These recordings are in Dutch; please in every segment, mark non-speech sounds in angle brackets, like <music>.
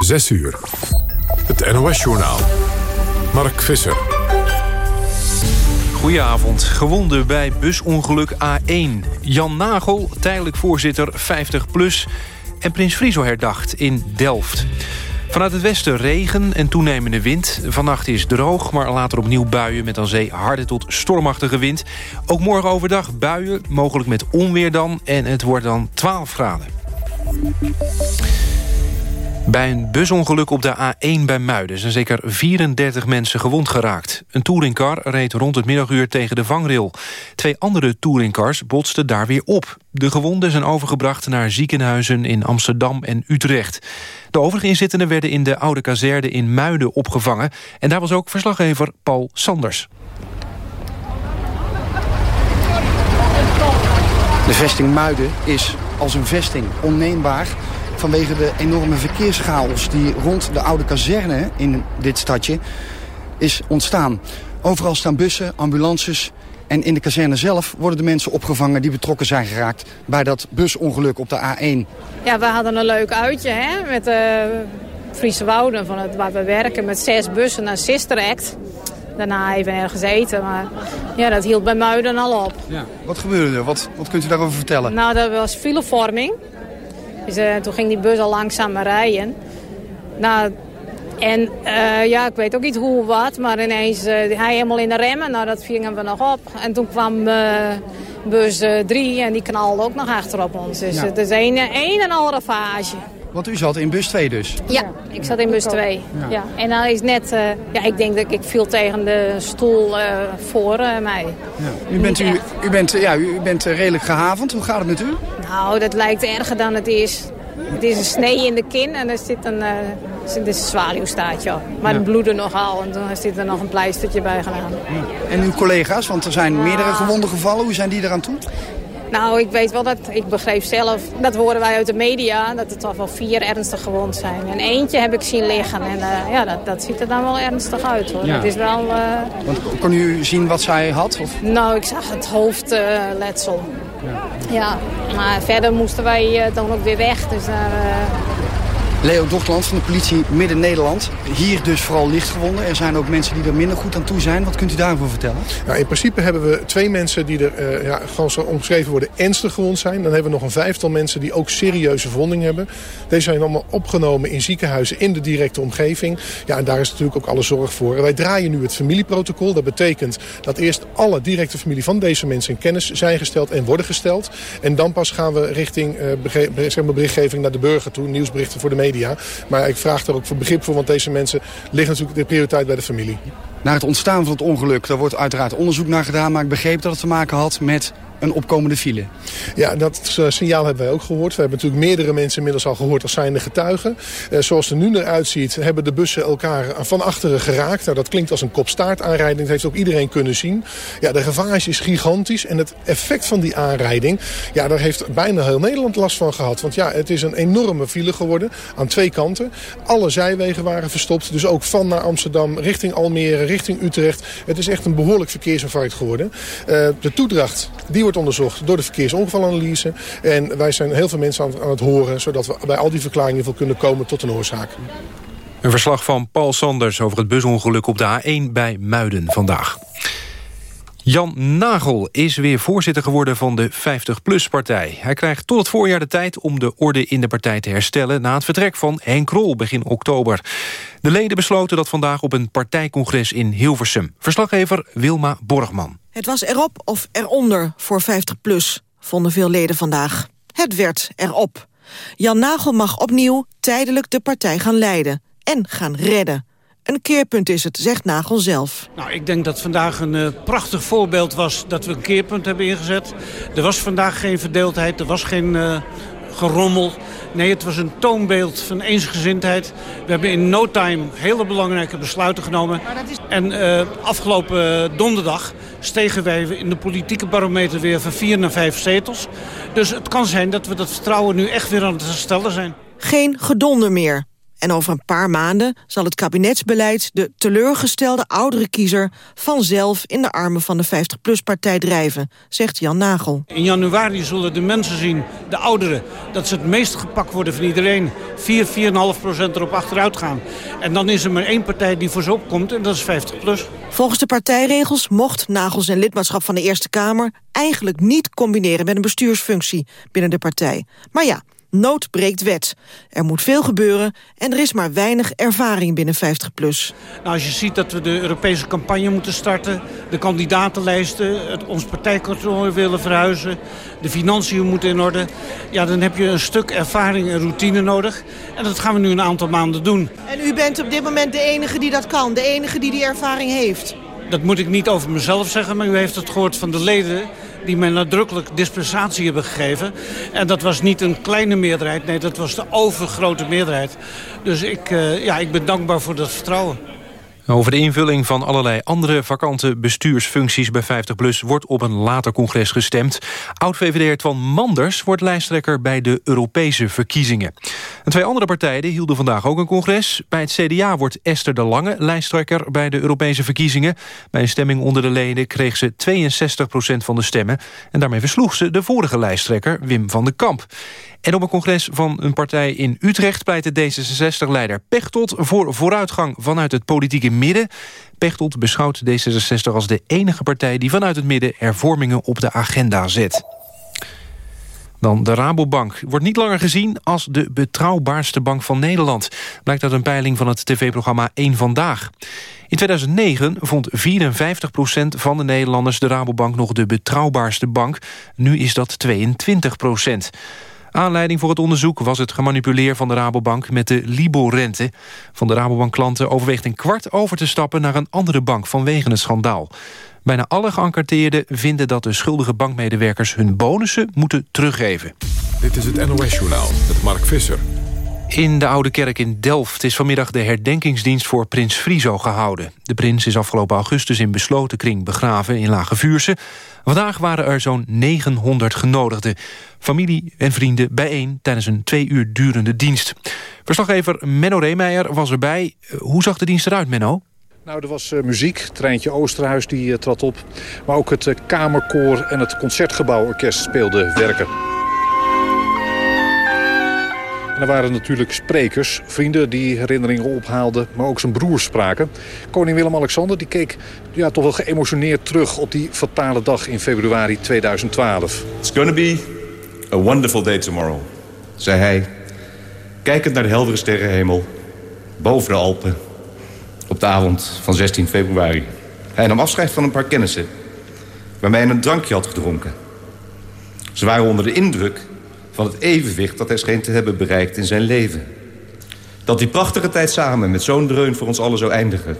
6 uur. Het NOS-journaal. Mark Visser. Goedenavond. Gewonden bij busongeluk A1. Jan Nagel, tijdelijk voorzitter 50PLUS. En Prins Frizo herdacht in Delft. Vanuit het westen regen en toenemende wind. Vannacht is droog, maar later opnieuw buien... met aan zee harde tot stormachtige wind. Ook morgen overdag buien, mogelijk met onweer dan. En het wordt dan 12 graden. Bij een busongeluk op de A1 bij Muiden zijn zeker 34 mensen gewond geraakt. Een touringcar reed rond het middaguur tegen de vangrail. Twee andere touringcars botsten daar weer op. De gewonden zijn overgebracht naar ziekenhuizen in Amsterdam en Utrecht. De overige inzittenden werden in de oude kazerne in Muiden opgevangen. En daar was ook verslaggever Paul Sanders. De vesting Muiden is als een vesting onneembaar vanwege de enorme verkeerschaos die rond de oude kazerne in dit stadje is ontstaan. Overal staan bussen, ambulances en in de kazerne zelf worden de mensen opgevangen die betrokken zijn geraakt bij dat busongeluk op de A1. Ja, we hadden een leuk uitje hè, met de uh, Friese Wouden van het, waar we werken met zes bussen naar Sister Act. Daarna even ergens eten, maar ja, dat hield bij Muiden al op. Ja. Wat gebeurde er? Wat, wat kunt u daarover vertellen? Nou, dat was filevorming. Dus, uh, toen ging die bus al langzamer rijden. Nou, en uh, ja, ik weet ook niet hoe wat, maar ineens uh, hij helemaal in de remmen. Nou, dat vingen we nog op. En toen kwam bus 3 en die knalde ook nog achter op ons. Dus ja. het is een, een en al ravage. Want u zat in bus 2 dus? Ja, ik zat in bus 2. Ja. ja. En dan is net, uh, ja, ik denk dat ik viel tegen de stoel uh, voor uh, mij. Ja. U, bent, u, u, bent, ja, u bent redelijk gehavend. Hoe gaat het met u? Nou, dat lijkt erger dan het is. Het is een snee in de kin en er zit een, dit is een zwaluwstaartje. Maar het bloedde nogal en toen zit er nog een pleistertje bij gedaan. Ja. En uw collega's, want er zijn meerdere gewonden gevallen. Hoe zijn die eraan toe? Nou, ik weet wel dat, ik begreep zelf, dat horen wij uit de media, dat er toch wel vier ernstig gewond zijn. En eentje heb ik zien liggen en uh, ja, dat, dat ziet er dan wel ernstig uit hoor. Ja. Het is wel... Uh... Want, kon u zien wat zij had? Of? Nou, ik zag het hoofdletsel. Uh, ja. ja. maar verder moesten wij dan ook weer weg, dus daar... Leo Dochtland van de politie Midden-Nederland. Hier dus vooral lichtgewonden. Er zijn ook mensen die er minder goed aan toe zijn. Wat kunt u daarover vertellen? In principe hebben we twee mensen die er uh, ja, omschreven worden ernstig gewond zijn. Dan hebben we nog een vijftal mensen die ook serieuze verwonding hebben. Deze zijn allemaal opgenomen in ziekenhuizen in de directe omgeving. Ja, en daar is natuurlijk ook alle zorg voor. Wij draaien nu het familieprotocol. Dat betekent dat eerst alle directe familie van deze mensen in kennis zijn gesteld en worden gesteld. En dan pas gaan we richting uh, zeg maar berichtgeving naar de burger toe. Nieuwsberichten voor de media Maar ik vraag er ook voor begrip voor, want deze mensen liggen natuurlijk de prioriteit bij de familie. Naar het ontstaan van het ongeluk, daar wordt uiteraard onderzoek naar gedaan. Maar ik begreep dat het te maken had met een opkomende file. Ja, dat uh, signaal hebben wij ook gehoord. We hebben natuurlijk meerdere mensen inmiddels al gehoord als zijnde getuigen. Uh, zoals het er nu eruit ziet, hebben de bussen elkaar van achteren geraakt. Nou, dat klinkt als een kopstaartaanrijding. Dat heeft ook iedereen kunnen zien. Ja, de ravage is gigantisch. En het effect van die aanrijding, ja, daar heeft bijna heel Nederland last van gehad. Want ja, het is een enorme file geworden aan twee kanten. Alle zijwegen waren verstopt. Dus ook van naar Amsterdam, richting Almere, richting Utrecht. Het is echt een behoorlijk verkeersinfarct geworden. Uh, de toedracht, die wordt onderzocht door de verkeersongevalanalyse. En wij zijn heel veel mensen aan, het horen... zodat we bij al die verklaringen veel kunnen komen tot een oorzaak. Een verslag van Paul Sanders over het busongeluk op de A1 bij Muiden vandaag. Jan Nagel is weer voorzitter geworden van de 50PLUS-partij. Hij krijgt tot het voorjaar de tijd om de orde in de partij te herstellen... na het vertrek van Henk Rol begin oktober. De leden besloten dat vandaag op een partijcongres in Hilversum. Verslaggever Wilma Borgman. Het was erop of eronder voor 50PLUS, vonden veel leden vandaag. Het werd erop. Jan Nagel mag opnieuw tijdelijk de partij gaan leiden en gaan redden. Een keerpunt is het, zegt Nagel zelf. Nou, ik denk dat vandaag een uh, prachtig voorbeeld was dat we een keerpunt hebben ingezet. Er was vandaag geen verdeeldheid, er was geen uh, gerommel. Nee, het was een toonbeeld van eensgezindheid. We hebben in no time hele belangrijke besluiten genomen. En uh, afgelopen donderdag stegen wij in de politieke barometer weer van vier naar vijf zetels. Dus het kan zijn dat we dat vertrouwen nu echt weer aan het herstellen zijn. Geen gedonder meer. En over een paar maanden zal het kabinetsbeleid... de teleurgestelde oudere kiezer vanzelf in de armen van de 50PLUS-partij drijven, zegt Jan Nagel. In januari zullen de mensen zien, de ouderen... dat ze het meest gepakt worden van iedereen. 4, 4,5 procent erop achteruit gaan. En dan is er maar één partij die voor ze opkomt en dat is 50PLUS. Volgens de partijregels mocht Nagel zijn lidmaatschap van de Eerste Kamer... eigenlijk niet combineren met een bestuursfunctie binnen de partij. Maar ja, Nood breekt wet. Er moet veel gebeuren en er is maar weinig ervaring binnen 50PLUS. Nou, als je ziet dat we de Europese campagne moeten starten... de kandidatenlijsten, het, ons partijkantoor willen verhuizen... de financiën moeten in orde... ja, dan heb je een stuk ervaring en routine nodig. En dat gaan we nu een aantal maanden doen. En u bent op dit moment de enige die dat kan? De enige die die ervaring heeft? Dat moet ik niet over mezelf zeggen, maar u heeft het gehoord van de leden die mij nadrukkelijk dispensatie hebben gegeven. En dat was niet een kleine meerderheid, nee, dat was de overgrote meerderheid. Dus ik, uh, ja, ik ben dankbaar voor dat vertrouwen. Over de invulling van allerlei andere vakante bestuursfuncties bij 50PLUS... wordt op een later congres gestemd. Oud-VVD'er Twan Manders wordt lijsttrekker bij de Europese verkiezingen. En twee andere partijen hielden vandaag ook een congres. Bij het CDA wordt Esther de Lange lijsttrekker bij de Europese verkiezingen. Bij een stemming onder de leden kreeg ze 62% van de stemmen. En daarmee versloeg ze de vorige lijsttrekker Wim van den Kamp. En op een congres van een partij in Utrecht... pleit de D66-leider Pechtold voor vooruitgang vanuit het politieke midden. Pechtold beschouwt D66 als de enige partij... die vanuit het midden hervormingen op de agenda zet. Dan de Rabobank wordt niet langer gezien als de betrouwbaarste bank van Nederland. Blijkt uit een peiling van het tv-programma 1 Vandaag. In 2009 vond 54% van de Nederlanders de Rabobank nog de betrouwbaarste bank. Nu is dat 22 Aanleiding voor het onderzoek was het gemanipuleer van de Rabobank met de Libor-rente. Van de Rabobank-klanten overweegt een kwart over te stappen naar een andere bank vanwege het schandaal. Bijna alle geëncarteerden vinden dat de schuldige bankmedewerkers hun bonussen moeten teruggeven. Dit is het NOS-journaal met Mark Visser. In de Oude Kerk in Delft is vanmiddag de herdenkingsdienst voor prins Friso gehouden. De prins is afgelopen augustus in besloten kring begraven in Lage Vuurse. Vandaag waren er zo'n 900 genodigden. Familie en vrienden bijeen tijdens een twee uur durende dienst. Verslaggever Menno Reemeijer was erbij. Hoe zag de dienst eruit, Menno? Nou, er was uh, muziek. Treintje Oosterhuis die uh, trad op. Maar ook het uh, Kamerkoor en het Concertgebouworkest speelden werken. En er waren natuurlijk sprekers, vrienden die herinneringen ophaalden, maar ook zijn broers spraken. Koning Willem-Alexander die keek ja, toch wel geëmotioneerd terug op die fatale dag in februari 2012. It's going to be a wonderful day tomorrow, zei hij. Kijkend naar de heldere sterrenhemel, boven de Alpen, op de avond van 16 februari. Hij nam afscheid van een paar kennissen, waarmee hij een drankje had gedronken. Ze waren onder de indruk van het evenwicht dat hij scheen te hebben bereikt in zijn leven. Dat die prachtige tijd samen met zo'n dreun voor ons allen zou eindigen...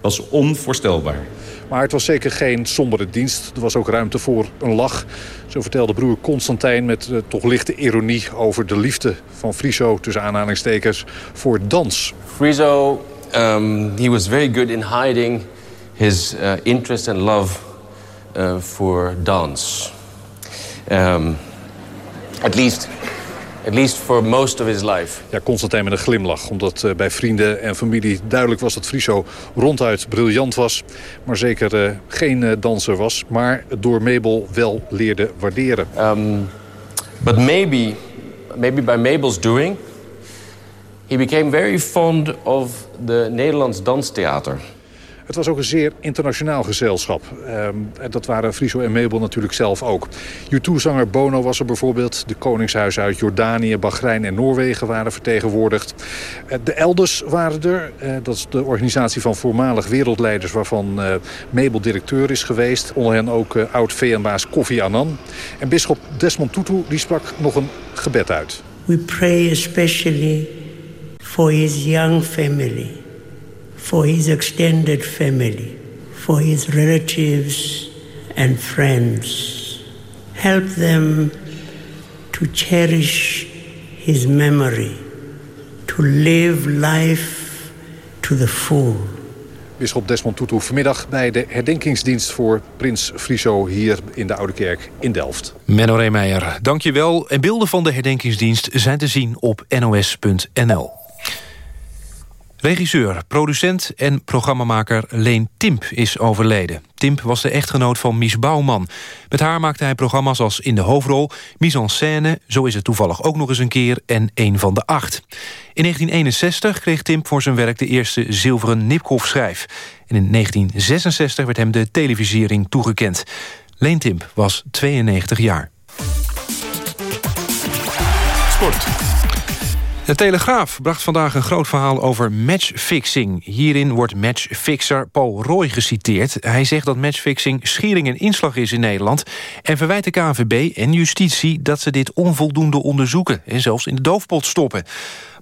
was onvoorstelbaar. Maar het was zeker geen sombere dienst. Er was ook ruimte voor een lach. Zo vertelde broer Constantijn met uh, toch lichte ironie... over de liefde van Friso, tussen aanhalingstekens, voor dans. Friso, um, he was very good in hiding his uh, interest and love uh, for dance. Um, At least, at least for most of his life. Ja, Constantijn met een glimlach. Omdat uh, bij vrienden en familie duidelijk was dat Friso ronduit briljant was. Maar zeker uh, geen uh, danser was. Maar door Mabel wel leerde waarderen. Um, but maybe, maybe by Mabel's doing... He became very fond of the Nederlands danstheater. Het was ook een zeer internationaal gezelschap. Um, dat waren Friso en Mabel natuurlijk zelf ook. U2-zanger Bono was er bijvoorbeeld. De koningshuizen uit Jordanië, Bahrein en Noorwegen waren vertegenwoordigd. Uh, de Elders waren er. Uh, dat is de organisatie van voormalig wereldleiders... waarvan uh, Mabel directeur is geweest. Onder hen ook oud-VN-baas Kofi Annan. En bisschop Desmond Tutu die sprak nog een gebed uit. We pray especially for his young family for his extended family, for his relatives and friends. Help them to cherish his memory, to live life to the full. Bisschop Desmond Tutu vanmiddag bij de herdenkingsdienst voor prins Friso hier in de Oude Kerk in Delft. Menno Reemeijer, dankjewel. En beelden van de herdenkingsdienst zijn te zien op nos.nl. Regisseur, producent en programmamaker Leen Timp is overleden. Timp was de echtgenoot van Mies Bouwman. Met haar maakte hij programma's als In de Hoofdrol, Mise en Scène... Zo is het toevallig ook nog eens een keer en Een van de Acht. In 1961 kreeg Timp voor zijn werk de eerste zilveren Nipkoff-schijf. En in 1966 werd hem de televisiering toegekend. Leen Timp was 92 jaar. Sport. De Telegraaf bracht vandaag een groot verhaal over matchfixing. Hierin wordt matchfixer Paul Roy geciteerd. Hij zegt dat matchfixing schiering en inslag is in Nederland... en verwijt de KNVB en justitie dat ze dit onvoldoende onderzoeken... en zelfs in de doofpot stoppen.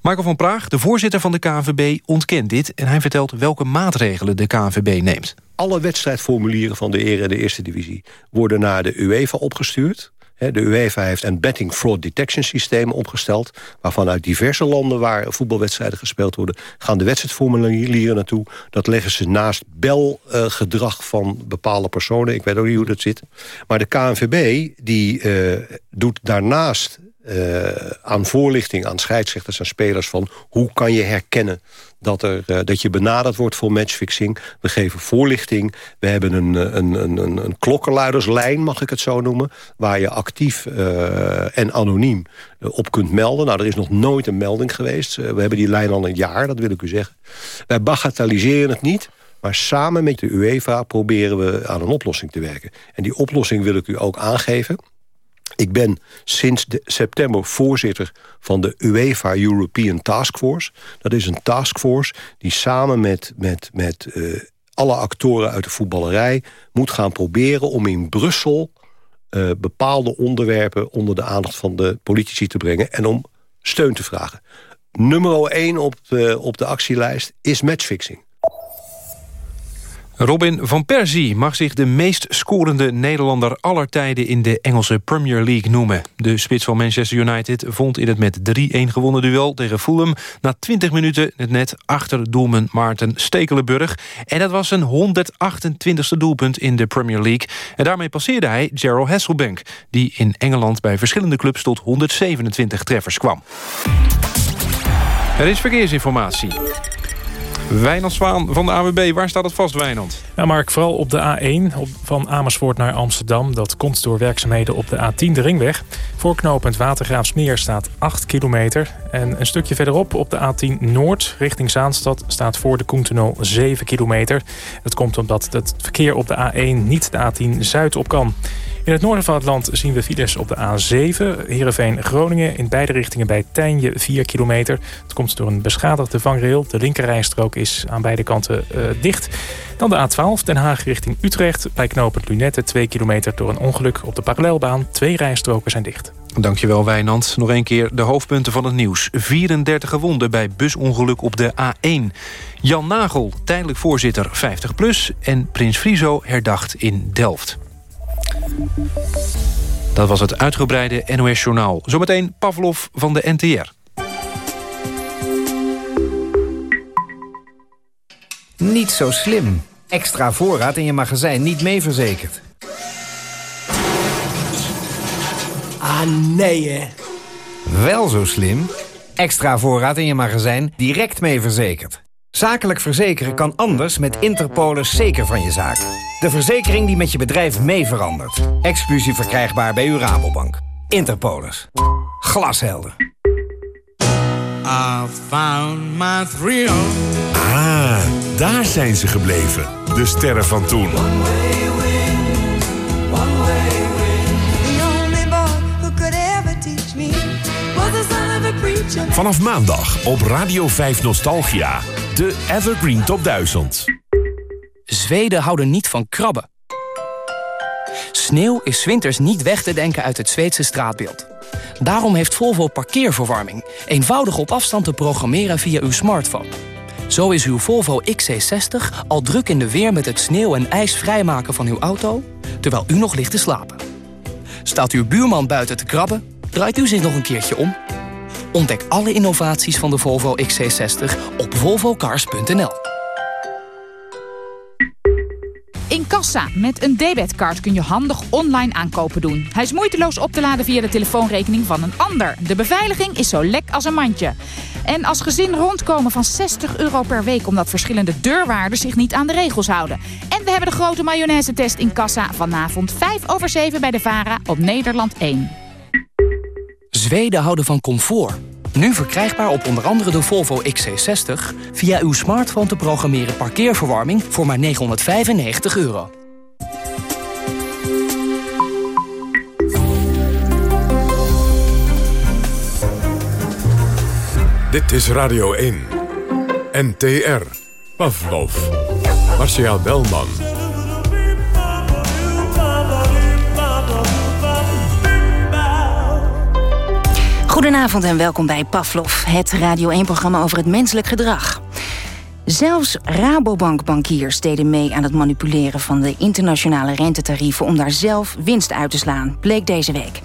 Michael van Praag, de voorzitter van de KNVB, ontkent dit... en hij vertelt welke maatregelen de KNVB neemt. Alle wedstrijdformulieren van de Ere en de Eerste Divisie... worden naar de UEFA opgestuurd. De UEFA heeft een betting fraud detection systeem opgesteld... waarvan uit diverse landen waar voetbalwedstrijden gespeeld worden... gaan de wedstrijdformulieren naartoe. Dat leggen ze naast belgedrag van bepaalde personen. Ik weet ook niet hoe dat zit. Maar de KNVB die, uh, doet daarnaast uh, aan voorlichting aan scheidsrechters en spelers... van hoe kan je herkennen dat, er, uh, dat je benaderd wordt voor matchfixing. We geven voorlichting. We hebben een, een, een, een, klokkenluiderslijn, mag ik het zo noemen... waar je actief en anoniem op kunt melden. Nou, er is nog nooit een melding geweest. we hebben die lijn al een jaar, dat wil ik u zeggen. Wij bagatelliseren het niet... Maar samen met de UEFA proberen we aan een oplossing te werken. En die oplossing wil ik u ook aangeven. Ik ben sinds september voorzitter van de UEFA European Task Force. Dat is een taskforce die samen met, met, met uh, alle actoren uit de voetballerij... moet gaan proberen om in Brussel uh, bepaalde onderwerpen... onder de aandacht van de politici te brengen en om steun te vragen. Nummer 1 op op de actielijst is matchfixing. Robin van Persie mag zich de meest scorende Nederlander aller tijden in de Engelse Premier League noemen. De spits van Manchester United vond in het met 3-1 gewonnen duel tegen Fulham na 20 minuten het net achter doelman Maarten Stekelenburg. En dat was zijn 128e doelpunt in de Premier League. En daarmee passeerde hij Gerald Hasselbank, die in Engeland bij verschillende clubs tot 127 treffers kwam. Er is verkeersinformatie. Wijnand Zwaan van de AWB, waar staat het vast, Wijnand? Ja, Mark, vooral op de A1 op, van Amersfoort naar Amsterdam. Dat komt door werkzaamheden op de A10, de ringweg. Voor knooppunt Watergraafsmeer staat 8 kilometer. En een stukje verderop op de A10 Noord richting Zaanstad... staat voor de Koentunnel 7 kilometer. Dat komt omdat het verkeer op de A1 niet de A10 Zuid op kan. In het noorden van het land zien we files op de A7. Heerenveen-Groningen in beide richtingen bij Tijnje 4 kilometer. Het komt door een beschadigde vangrail. De linkerrijstrook is aan beide kanten uh, dicht. Dan de A12 Den Haag richting Utrecht. Bij knooppunt Lunette 2 kilometer door een ongeluk op de parallelbaan. Twee rijstroken zijn dicht. Dankjewel Wijnand. Nog een keer de hoofdpunten van het nieuws. 34 gewonden bij busongeluk op de A1. Jan Nagel, tijdelijk voorzitter 50PLUS... en Prins Frizo herdacht in Delft. Dat was het uitgebreide NOS-journaal. Zometeen Pavlov van de NTR. Niet zo slim. Extra voorraad in je magazijn niet mee verzekerd. Ah, nee, hè? Wel zo slim. Extra voorraad in je magazijn direct mee verzekerd. Zakelijk verzekeren kan anders met Interpolis zeker van je zaak. De verzekering die met je bedrijf mee verandert. Exclusief verkrijgbaar bij uw Rabobank. Interpolis. Glashelder. I found my thrill. Ah, daar zijn ze gebleven. De sterren van toen. Vanaf maandag op Radio 5 Nostalgia. De Evergreen Top 1000. Zweden houden niet van krabben. Sneeuw is winters niet weg te denken uit het Zweedse straatbeeld. Daarom heeft Volvo parkeerverwarming. Eenvoudig op afstand te programmeren via uw smartphone. Zo is uw Volvo XC60 al druk in de weer met het sneeuw en ijs vrijmaken van uw auto... terwijl u nog ligt te slapen. Staat uw buurman buiten te krabben, draait u zich nog een keertje om... Ontdek alle innovaties van de Volvo XC60 op volvocars.nl. In kassa met een debetcard kun je handig online aankopen doen. Hij is moeiteloos op te laden via de telefoonrekening van een ander. De beveiliging is zo lek als een mandje. En als gezin rondkomen van 60 euro per week... omdat verschillende deurwaarders zich niet aan de regels houden. En we hebben de grote mayonaise-test in kassa vanavond 5 over 7 bij de VARA op Nederland 1. Zweden houden van comfort. Nu verkrijgbaar op onder andere de Volvo XC60... via uw smartphone te programmeren parkeerverwarming voor maar 995 euro. Dit is Radio 1. NTR. Pavlov. Marcia Belman. Goedenavond en welkom bij Pavlov, het Radio 1-programma over het menselijk gedrag. Zelfs Rabobank-bankiers deden mee aan het manipuleren van de internationale rentetarieven om daar zelf winst uit te slaan, bleek deze week.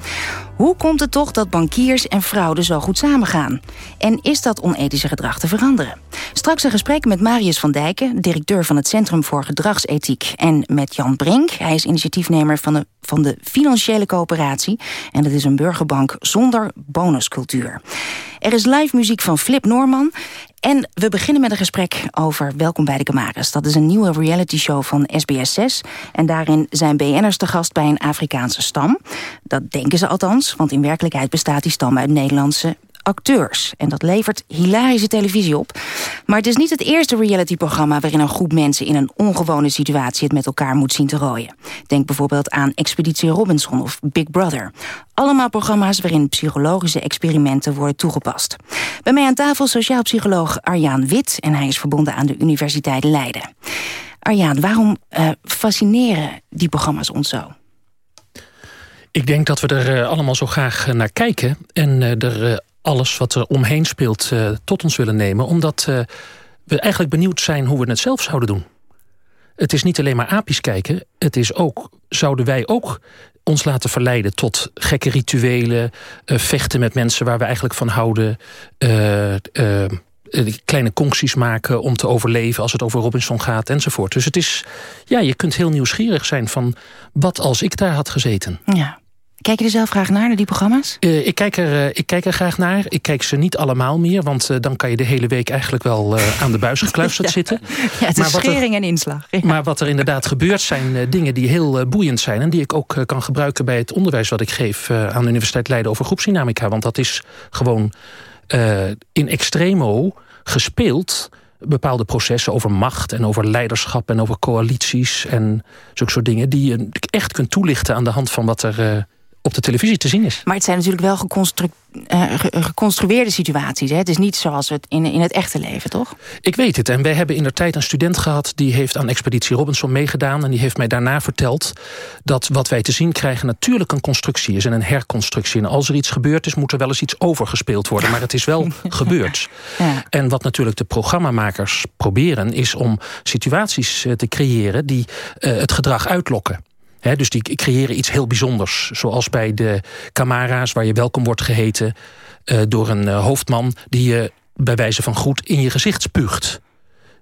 Hoe komt het toch dat bankiers en fraude zo goed samengaan? En is dat onethische gedrag te veranderen? Straks een gesprek met Marius van Dijken, directeur van het Centrum voor Gedragsethiek. En met Jan Brink, hij is initiatiefnemer van de, van de Financiële Coöperatie. En dat is een burgerbank zonder bonuscultuur. Er is live muziek van Flip Noorman. En we beginnen met een gesprek over Welkom bij de Kamaris. Dat is een nieuwe reality show van SBS6. En daarin zijn BN'ers te gast bij een Afrikaanse stam. Dat denken ze althans, want in werkelijkheid bestaat die stam uit Nederlandse acteurs. En dat levert hilarische televisie op. Maar het is niet het eerste realityprogramma... waarin een groep mensen in een ongewone situatie... het met elkaar moet zien te rooien. Denk bijvoorbeeld aan Expeditie Robinson of Big Brother. Allemaal programma's waarin psychologische experimenten worden toegepast. Bij mij aan tafel sociaal psycholoog Arjaan Wit... en hij is verbonden aan de Universiteit Leiden. Arjaan, waarom uh, fascineren die programma's ons zo? Ik denk dat we er uh, allemaal zo graag uh, naar kijken... en er alles wat er omheen speelt uh, tot ons willen nemen. Omdat uh, we eigenlijk benieuwd zijn hoe we het zelf zouden doen. Het is niet alleen maar apisch kijken. Het is ook, zouden wij ook ons laten verleiden tot gekke rituelen... Uh, vechten met mensen waar we eigenlijk van houden... kleine concties maken om te overleven als het over Robinson gaat enzovoort. Dus het is, ja, je kunt heel nieuwsgierig zijn van wat als ik daar had gezeten. Ja. Kijk je er zelf graag naar, naar die programma's? Uh, ik, kijk er, uh, ik kijk er graag naar. Ik kijk ze niet allemaal meer. Want uh, dan kan je de hele week eigenlijk wel aan de buis gekluisterd <laughs> ja. zitten. Ja, het is schering en inslag. Ja. Maar wat er inderdaad gebeurt zijn dingen die heel boeiend zijn. En die ik ook kan gebruiken bij het onderwijs wat ik geef aan de Universiteit Leiden over groepsdynamica. Want dat is gewoon in extremo gespeeld bepaalde processen over macht en over leiderschap en over coalities en zulke soort dingen die je echt kunt toelichten aan de hand van wat er op de televisie te zien is. Maar het zijn natuurlijk wel geconstru uh, geconstrueerde situaties. Hè? Het is niet zoals het in, in het echte leven, toch? Ik weet het. En wij hebben in de tijd een student gehad... die heeft aan Expeditie Robinson meegedaan. En die heeft mij daarna verteld dat wat wij te zien krijgen... natuurlijk een constructie is en een herconstructie. En als er iets gebeurd is, moet er wel eens iets overgespeeld worden. Maar het is wel <laughs> gebeurd. Ja. En wat natuurlijk de programmamakers proberen... is om situaties te creëren die uh, het gedrag uitlokken. Dus die creëren iets heel bijzonders. Zoals bij de Camara's, waar je welkom wordt geheten... Uh, door een uh, hoofdman die je bij wijze van groet in je gezicht spuugt.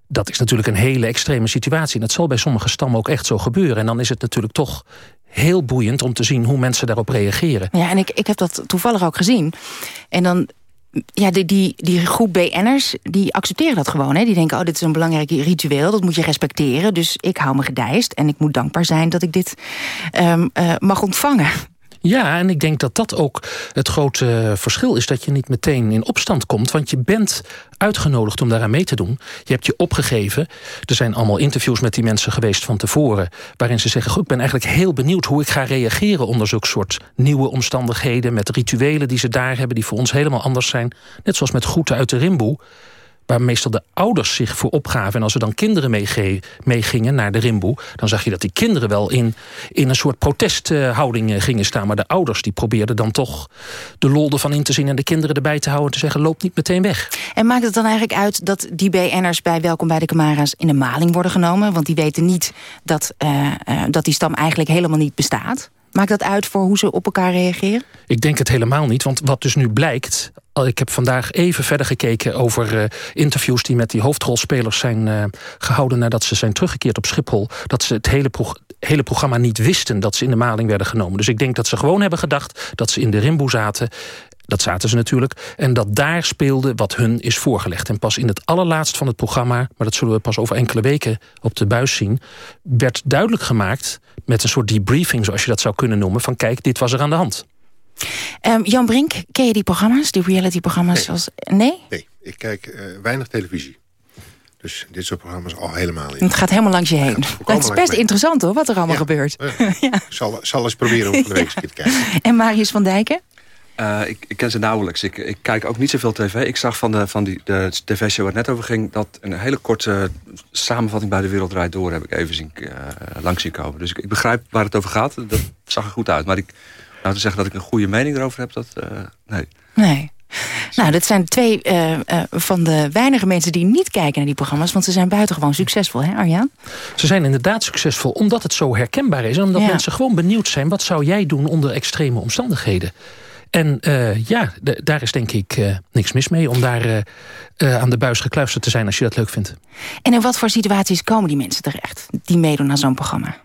Dat is natuurlijk een hele extreme situatie. En dat zal bij sommige stammen ook echt zo gebeuren. En dan is het natuurlijk toch heel boeiend om te zien hoe mensen daarop reageren. Ja, en ik, ik heb dat toevallig ook gezien. En dan ja, die, die, die groep BN'ers, die accepteren dat gewoon. Hè? Die denken, oh, dit is een belangrijk ritueel, dat moet je respecteren. Dus ik hou me gedijst en ik moet dankbaar zijn dat ik dit um, mag ontvangen. Ja, en ik denk dat dat ook het grote verschil is... dat je niet meteen in opstand komt. Want je bent uitgenodigd om daaraan mee te doen. Je hebt je opgegeven. Er zijn allemaal interviews met die mensen geweest van tevoren... waarin ze zeggen, goed, ik ben eigenlijk heel benieuwd... hoe ik ga reageren onder zulke soort nieuwe omstandigheden... met rituelen die ze daar hebben, die voor ons helemaal anders zijn. Net zoals met groeten uit de rimboe waar meestal de ouders zich voor opgaven. En als er dan kinderen meegingen naar de rimboe... dan zag je dat die kinderen wel in, in een soort protesthouding gingen staan. Maar de ouders die probeerden dan toch de lol ervan in te zien... en de kinderen erbij te houden en te zeggen, loop niet meteen weg. En maakt het dan eigenlijk uit dat die BN'ers bij Welkom bij de Camara's... in de maling worden genomen? Want die weten niet dat, uh, uh, dat die stam eigenlijk helemaal niet bestaat. Maakt dat uit voor hoe ze op elkaar reageren? Ik denk het helemaal niet, want wat dus nu blijkt... ik heb vandaag even verder gekeken over uh, interviews... die met die hoofdrolspelers zijn uh, gehouden... nadat ze zijn teruggekeerd op Schiphol... dat ze het hele, hele programma niet wisten dat ze in de maling werden genomen. Dus ik denk dat ze gewoon hebben gedacht dat ze in de rimboe zaten Dat zaten ze natuurlijk. En dat daar speelde wat hun is voorgelegd. En pas in het allerlaatst van het programma... maar dat zullen we pas over enkele weken op de buis zien... werd duidelijk gemaakt met een soort debriefing... zoals je dat zou kunnen noemen... van kijk, dit was er aan de hand. Um, Jan Brink, ken je die programma's? Die reality-programma's? Nee. Zoals... nee? Nee, ik kijk uh, weinig televisie. Dus dit soort programma's al helemaal niet. Het gaat helemaal langs je heen. Ja, het is best interessant hoor, wat er allemaal ja, gebeurt. Ja. <laughs> ja. Ik zal, zal eens proberen om van de week eens te kijken. <laughs> En Marius van Dijken? Uh, ik, ik, ken ze nauwelijks. Ik, ik, kijk ook niet zoveel tv. Ik zag van de, van die, de tv-show waar het net over ging... dat een hele korte samenvatting bij De Wereld Draait Door... heb ik even zien, uh, langs zien komen. Dus ik, ik, begrijp waar het over gaat. Dat zag er goed uit. Maar ik, nou, te zeggen dat ik een goede mening erover heb, dat... Uh, nee. Nee. Nou, dat zijn twee uh, uh, van de weinige mensen die niet kijken naar die programma's... want ze zijn buitengewoon succesvol, hè Arjan? Ze zijn inderdaad succesvol omdat het zo herkenbaar is... en omdat ja. mensen gewoon benieuwd zijn... wat zou jij doen onder extreme omstandigheden? En uh, ja, daar is denk ik uh, niks mis mee om daar uh, aan de buis gekluisterd te zijn als je dat leuk vindt. En in wat voor situaties komen die mensen terecht die meedoen aan zo'n programma?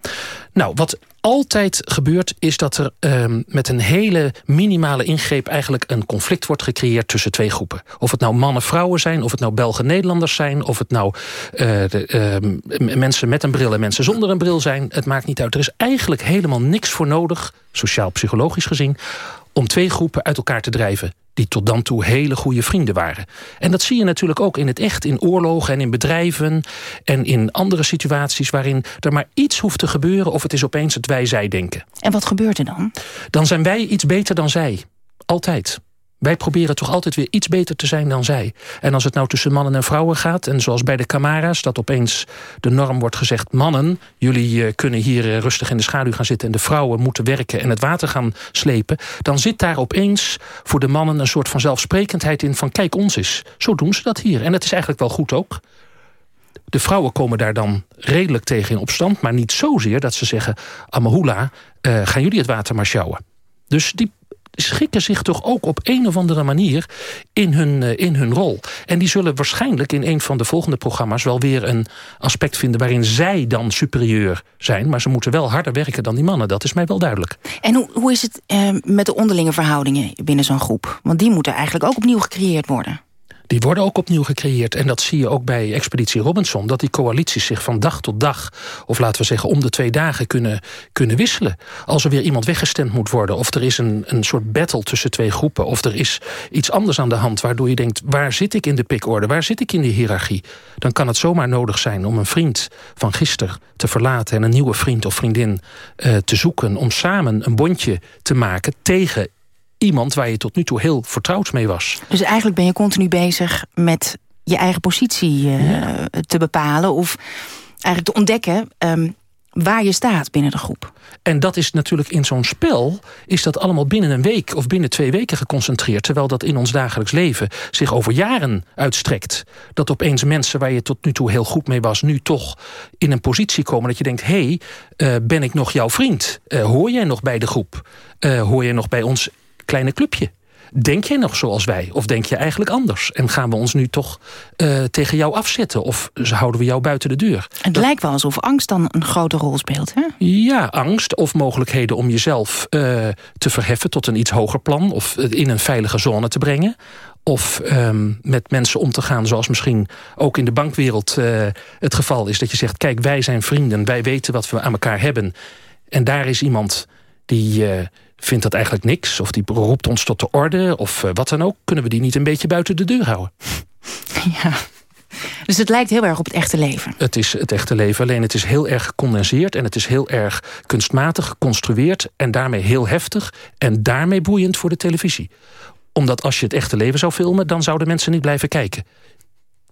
Nou, wat altijd gebeurt is dat er um, met een hele minimale ingreep eigenlijk een conflict wordt gecreëerd tussen twee groepen. Of het nou mannen-vrouwen zijn, of het nou Belgen-Nederlanders zijn, of het nou uh, de, uh, mensen met een bril en mensen zonder een bril zijn. Het maakt niet uit. Er is eigenlijk helemaal niks voor nodig, sociaal-psychologisch gezien, om twee groepen uit elkaar te drijven die tot dan toe hele goede vrienden waren. En dat zie je natuurlijk ook in het echt, in oorlogen en in bedrijven... en in andere situaties waarin er maar iets hoeft te gebeuren... of het is opeens het wij-zij denken. En wat gebeurt er dan? Dan zijn wij iets beter dan zij. Altijd. Wij proberen toch altijd weer iets beter te zijn dan zij. En als het nou tussen mannen en vrouwen gaat... en zoals bij de Camara's, dat opeens de norm wordt gezegd... mannen, jullie uh, kunnen hier uh, rustig in de schaduw gaan zitten... en de vrouwen moeten werken en het water gaan slepen... dan zit daar opeens voor de mannen een soort van zelfsprekendheid in... van kijk ons eens, zo doen ze dat hier. En dat is eigenlijk wel goed ook. De vrouwen komen daar dan redelijk tegen in opstand... maar niet zozeer dat ze zeggen... Amahula, uh, gaan jullie het water maar sjouwen. Dus die schikken zich toch ook op een of andere manier in hun, uh, in hun rol. En die zullen waarschijnlijk in een van de volgende programma's... wel weer een aspect vinden waarin zij dan superieur zijn. Maar ze moeten wel harder werken dan die mannen. Dat is mij wel duidelijk. En hoe, hoe is het uh, met de onderlinge verhoudingen binnen zo'n groep? Want die moeten eigenlijk ook opnieuw gecreëerd worden die worden ook opnieuw gecreëerd. En dat zie je ook bij Expeditie Robinson. Dat die coalities zich van dag tot dag, of laten we zeggen om de twee dagen, kunnen, kunnen wisselen. Als er weer iemand weggestemd moet worden, of er is een, een soort battle tussen twee groepen, of er is iets anders aan de hand waardoor je denkt, waar zit ik in de pikorde, waar zit ik in de hiërarchie? Dan kan het zomaar nodig zijn om een vriend van gisteren te verlaten en een nieuwe vriend of vriendin uh, te zoeken, om samen een bondje te maken tegen iemand waar je tot nu toe heel vertrouwd mee was. Dus eigenlijk ben je continu bezig met je eigen positie uh, ja. te bepalen... of eigenlijk te ontdekken um, waar je staat binnen de groep. En dat is natuurlijk in zo'n spel... is dat allemaal binnen een week of binnen twee weken geconcentreerd... terwijl dat in ons dagelijks leven zich over jaren uitstrekt. Dat opeens mensen waar je tot nu toe heel goed mee was... nu toch in een positie komen dat je denkt... hé, hey, uh, ben ik nog jouw vriend? Uh, hoor jij nog bij de groep? Uh, hoor je nog bij ons kleine clubje. Denk jij nog zoals wij? Of denk je eigenlijk anders? En gaan we ons nu toch uh, tegen jou afzetten? Of houden we jou buiten de deur? Het dat... lijkt wel alsof angst dan een grote rol speelt, hè? Ja, angst of mogelijkheden om jezelf uh, te verheffen... tot een iets hoger plan of in een veilige zone te brengen of um, met mensen om te gaan zoals misschien ook in de bankwereld uh, het geval is. Dat je zegt, kijk, wij zijn vrienden, wij weten wat we aan elkaar hebben. En daar is iemand die... Uh, vindt dat eigenlijk niks. Of die roept ons tot de orde. Of uh, wat dan ook. Kunnen we die niet een beetje buiten de deur houden? <laughs> Ja. Dus het lijkt heel erg op het echte leven. Het is het echte leven. Alleen het is heel erg gecondenseerd. En het is heel erg kunstmatig geconstrueerd. En daarmee heel heftig. En daarmee boeiend voor de televisie. Omdat als je het echte leven zou filmen... dan zouden mensen niet blijven kijken.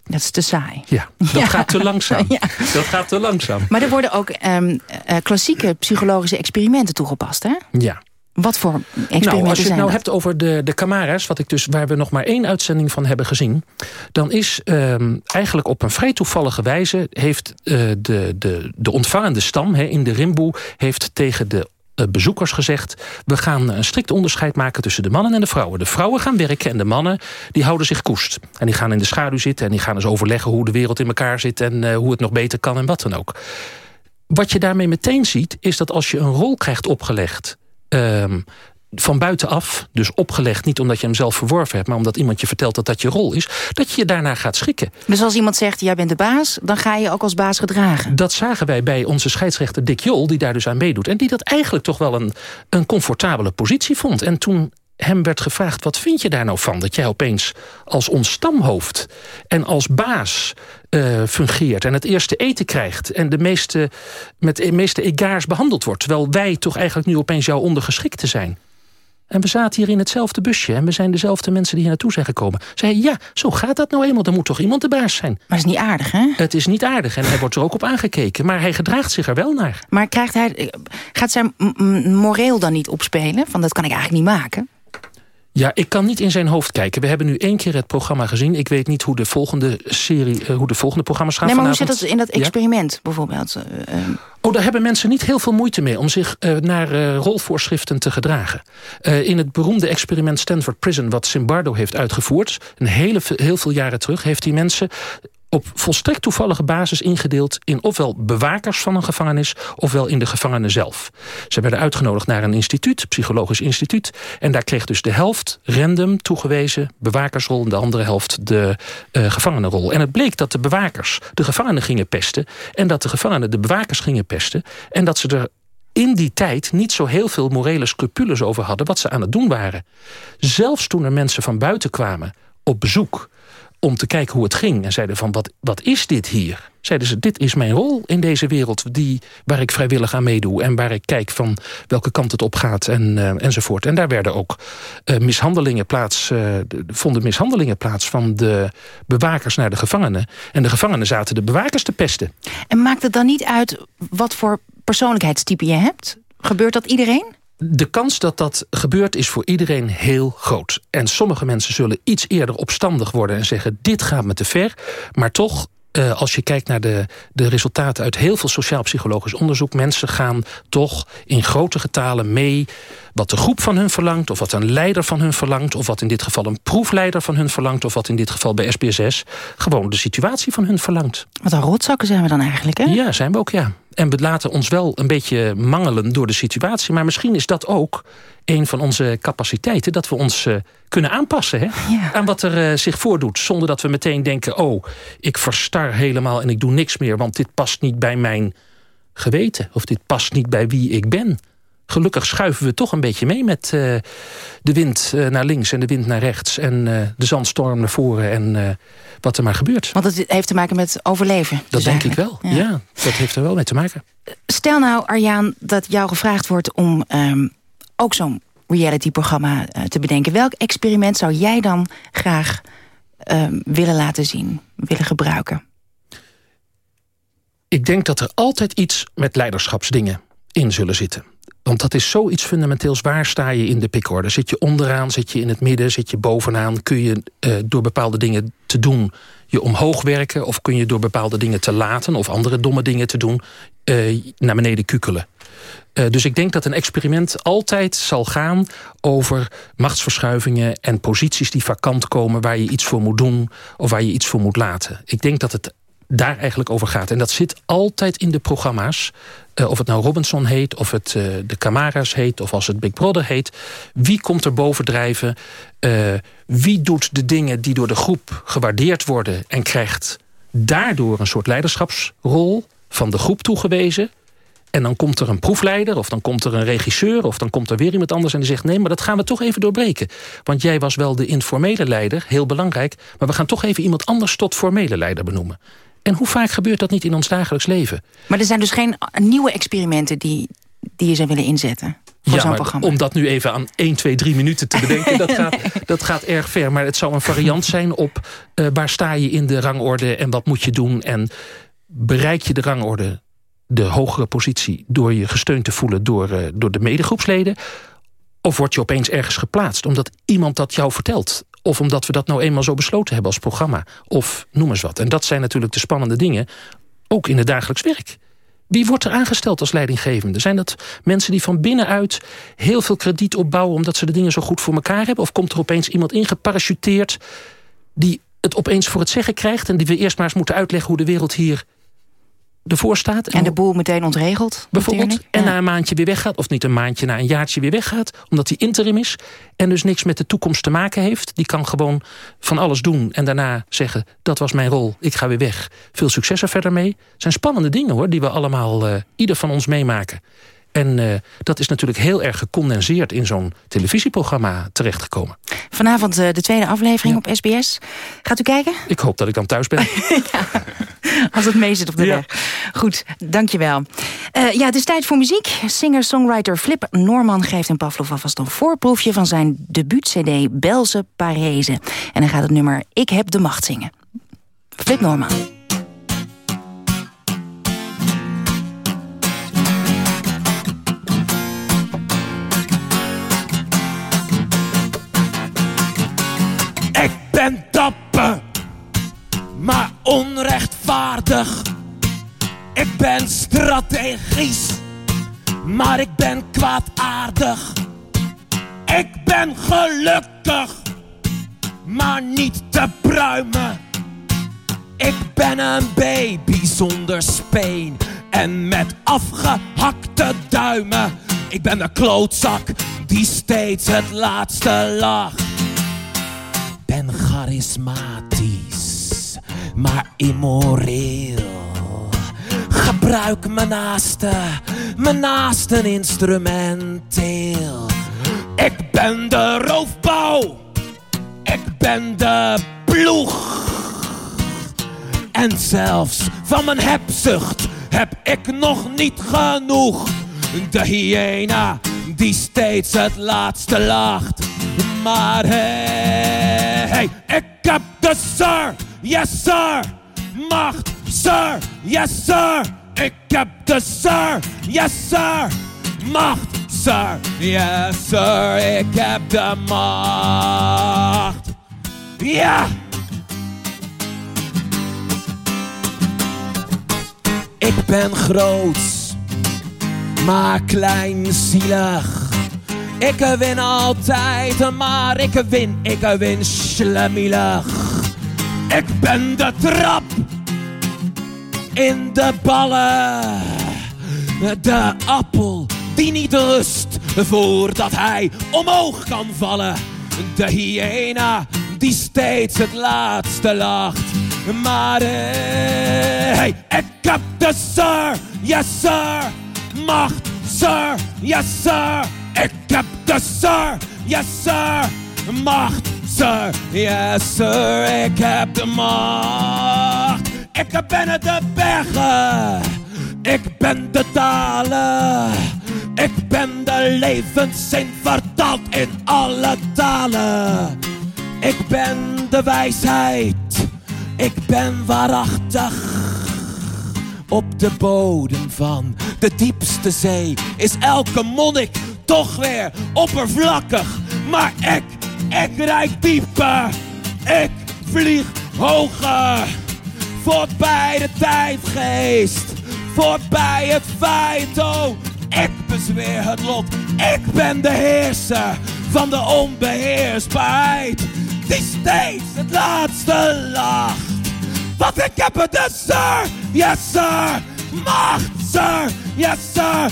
Dat is te saai. Ja, dat <laughs> ja. gaat te langzaam. <laughs> Ja. Dat gaat te langzaam. Maar er worden ook um, uh, klassieke psychologische experimenten toegepast, hè? Ja. Wat voor experimenten nou, Als je het nou dat? hebt over de, de Camara's, wat ik dus, waar we nog maar één uitzending van hebben gezien... dan is um, eigenlijk op een vrij toevallige wijze... heeft uh, de, de, de ontvangende stam he, in de Rimboe heeft tegen de uh, bezoekers gezegd... we gaan een strikt onderscheid maken tussen de mannen en de vrouwen. De vrouwen gaan werken en de mannen die houden zich koest. En die gaan in de schaduw zitten en die gaan eens overleggen... hoe de wereld in elkaar zit en uh, hoe het nog beter kan en wat dan ook. Wat je daarmee meteen ziet, is dat als je een rol krijgt opgelegd... Um, van buitenaf, dus opgelegd... niet omdat je hem zelf verworven hebt... maar omdat iemand je vertelt dat dat je rol is... dat je je daarna gaat schikken. Dus als iemand zegt, jij bent de baas... dan ga je ook als baas gedragen? Dat zagen wij bij onze scheidsrechter Dick Jol... die daar dus aan meedoet. En die dat eigenlijk toch wel een, een comfortabele positie vond. En toen hem werd gevraagd, wat vind je daar nou van? Dat jij opeens als ons stamhoofd en als baas uh, fungeert... en het eerste eten krijgt en de meeste, met de meeste egaars behandeld wordt... terwijl wij toch eigenlijk nu opeens jouw ondergeschikte zijn. En we zaten hier in hetzelfde busje en we zijn dezelfde mensen die hier naartoe zijn gekomen. Zei ja, zo gaat dat nou eenmaal. Er moet toch iemand de baas zijn. Maar het is niet aardig, hè? Het is niet aardig en hij wordt er ook op aangekeken. Maar hij gedraagt zich er wel naar. Maar krijgt hij, gaat zijn moreel dan niet opspelen? Van dat kan ik eigenlijk niet maken. Ja, ik kan niet in zijn hoofd kijken. We hebben nu één keer het programma gezien. Ik weet niet hoe de volgende serie, uh, hoe de volgende programma's gaan Nee, maar vanavond. hoe zit dat in dat experiment bijvoorbeeld? Uh, Oh, daar hebben mensen niet heel veel moeite mee... om zich uh, naar rolvoorschriften te gedragen. In het beroemde experiment Stanford Prison... wat Simbardo heeft uitgevoerd... een hele, heel veel jaren terug... heeft die mensen op volstrekt toevallige basis ingedeeld... in ofwel bewakers van een gevangenis... ofwel in de gevangenen zelf. Ze werden uitgenodigd naar een instituut, psychologisch instituut... en daar kreeg dus de helft random toegewezen bewakersrol... en de andere helft de uh, gevangenenrol. En het bleek dat de bewakers de gevangenen gingen pesten... en dat de gevangenen de bewakers gingen pesten... en dat ze er in die tijd niet zo heel veel morele scrupules over hadden... wat ze aan het doen waren. Zelfs toen er mensen van buiten kwamen op bezoek om te kijken hoe het ging. En zeiden van, wat, wat is dit hier? Zeiden ze, dit is mijn rol in deze wereld... Die, waar ik vrijwillig aan meedoe. En waar ik kijk van welke kant het op gaat en, uh, enzovoort. En daar werden ook uh, mishandelingen plaats... Uh, vonden mishandelingen plaats van de bewakers naar de gevangenen. En de gevangenen zaten de bewakers te pesten. En maakt het dan niet uit wat voor persoonlijkheidstype je hebt? Gebeurt dat iedereen? De kans dat dat gebeurt is voor iedereen heel groot. En sommige mensen zullen iets eerder opstandig worden... en zeggen, dit gaat me te ver. Maar toch, uh, als je kijkt naar de, de resultaten... uit heel veel sociaal-psychologisch onderzoek... mensen gaan toch in grote getalen mee wat de groep van hun verlangt... of wat een leider van hun verlangt... of wat in dit geval een proefleider van hun verlangt... of wat in dit geval bij SPSS gewoon de situatie van hun verlangt. Wat een rotzakken zijn we dan eigenlijk, hè? Ja, zijn we ook, ja. En we laten ons wel een beetje mangelen door de situatie. Maar misschien is dat ook een van onze capaciteiten... dat we ons uh, kunnen aanpassen hè? Ja. aan wat er uh, zich voordoet. Zonder dat we meteen denken... oh, ik verstar helemaal en ik doe niks meer... want dit past niet bij mijn geweten. Of dit past niet bij wie ik ben. Gelukkig schuiven we toch een beetje mee met uh, de wind uh, naar links en de wind naar rechts. En uh, de zandstorm naar voren en wat er maar gebeurt. Want het heeft te maken met overleven. Dat dus denk ik wel, ja. ja. Dat heeft er wel mee te maken. Stel nou, Arjaan, dat jou gevraagd wordt om um, ook zo'n reality-programma te bedenken. Welk experiment zou jij dan graag um, willen laten zien, willen gebruiken? Ik denk dat er altijd iets met leiderschapsdingen in zullen zitten. Want dat is zoiets fundamenteels. Waar sta je in de pikorde? Zit je onderaan, zit je in het midden, zit je bovenaan? Kun je uh, door bepaalde dingen te doen je omhoog werken... of kun je door bepaalde dingen te laten... of andere domme dingen te doen, uh, naar beneden kukelen? Uh, dus ik denk dat een experiment altijd zal gaan over machtsverschuivingen... en posities die vakant komen waar je iets voor moet doen... of waar je iets voor moet laten. Ik denk dat het daar eigenlijk over gaat. En dat zit altijd in de programma's. Uh, of het nou Robinson heet, of het uh, de Camara's heet... of als het Big Brother heet. Wie komt er bovendrijven? Uh, wie doet de dingen die door de groep gewaardeerd worden... en krijgt daardoor een soort leiderschapsrol van de groep toegewezen... En dan komt er een proefleider, of dan komt er een regisseur... of dan komt er weer iemand anders en die zegt... nee, maar dat gaan we toch even doorbreken. Want jij was wel de informele leider, heel belangrijk... maar we gaan toch even iemand anders tot formele leider benoemen. En hoe vaak gebeurt dat niet in ons dagelijks leven? Maar er zijn dus geen nieuwe experimenten die, die je zou willen inzetten? Voor ja, zo'n maar programma. om dat nu even aan 1, 2, 3 minuten te bedenken... dat, <laughs> gaat, dat gaat erg ver. Maar het zou een variant zijn op... Uh, waar sta je in de rangorde en wat moet je doen... en bereik je de rangorde, de hogere positie... door je gesteund te voelen door, uh, door de medegroepsleden... of word je opeens ergens geplaatst omdat iemand dat jou vertelt... Of omdat we dat nou eenmaal zo besloten hebben als programma. Of noem eens wat. En dat zijn natuurlijk de spannende dingen. Ook in het dagelijks werk. Wie wordt er aangesteld als leidinggevende? Zijn dat mensen die van binnenuit heel veel krediet opbouwen... omdat ze de dingen zo goed voor elkaar hebben? Of komt er opeens iemand ingeparachuteerd... die het opeens voor het zeggen krijgt... en die we eerst maar eens moeten uitleggen hoe de wereld hier ervoor staat. En de boel meteen ontregelt. Bijvoorbeeld. En na een maandje weer weggaat. Of niet een maandje, na een jaartje weer weggaat. Omdat hij interim is. En dus niks met de toekomst te maken heeft. Die kan gewoon van alles doen. En daarna zeggen, dat was mijn rol. Ik ga weer weg. Veel succes er verder mee. Het zijn spannende dingen hoor. Die we allemaal, uh, ieder van ons meemaken. En uh, dat is natuurlijk heel erg gecondenseerd in zo'n televisieprogramma terechtgekomen. Vanavond uh, de tweede aflevering ja. op SBS. Gaat u kijken? Ik hoop dat ik dan thuis ben. <laughs> <laughs> ja, <laughs> als het mee zit op de ja. weg. Goed, dankjewel. Uh, ja, het is tijd voor muziek. Singer-songwriter Flip Norman geeft in Pavlov alvast een voorproefje... van zijn debuut-cd Belze Parese. En dan gaat het nummer Ik heb de macht zingen. Flip Norman. Ik ben strategisch, maar ik ben kwaadaardig. Ik ben gelukkig, maar niet te pruimen. Ik ben een baby zonder speen en met afgehakte duimen. Ik ben de klootzak die steeds het laatste lacht ben charismatisch, maar immoreel. Gebruik mijn naaste, mijn naasten instrumenteel. Ik ben de roofbouw, ik ben de ploeg. En zelfs van mijn hebzucht heb ik nog niet genoeg. De hyena die steeds het laatste lacht. Maar hey, hey, ik heb de sir, yes sir. Macht, sir, yes sir. Ik heb de sir, yes sir. Macht, sir, yes sir. Ik heb de macht. Ja! Ik ben groot, maar kleinzielig. Ik win altijd, maar ik win, ik win slemielig. Ik ben de trap in de ballen. De appel die niet rust voordat hij omhoog kan vallen. De hyena die steeds het laatste lacht. Maar hey, ik heb de sir, yes sir. Macht, sir, yes sir. Ik heb de sir, yes sir. Macht, sir, yes sir. Ik heb de macht. Ik ben de bergen. Ik ben de dalen. Ik ben de levenszin vertaald in alle talen. Ik ben de wijsheid. Ik ben waarachtig. Op de bodem van de diepste zee is elke monnik toch weer oppervlakkig. Maar ik, ik rijd dieper. Ik vlieg hoger. Voorbij de tijdgeest. Voorbij het feit, oh. Ik bezweer het lot. Ik ben de heerser van de onbeheersbaarheid. Die steeds het laatste lacht. Want ik heb het dus, sir. Yes, sir. Macht, sir. Yes, sir.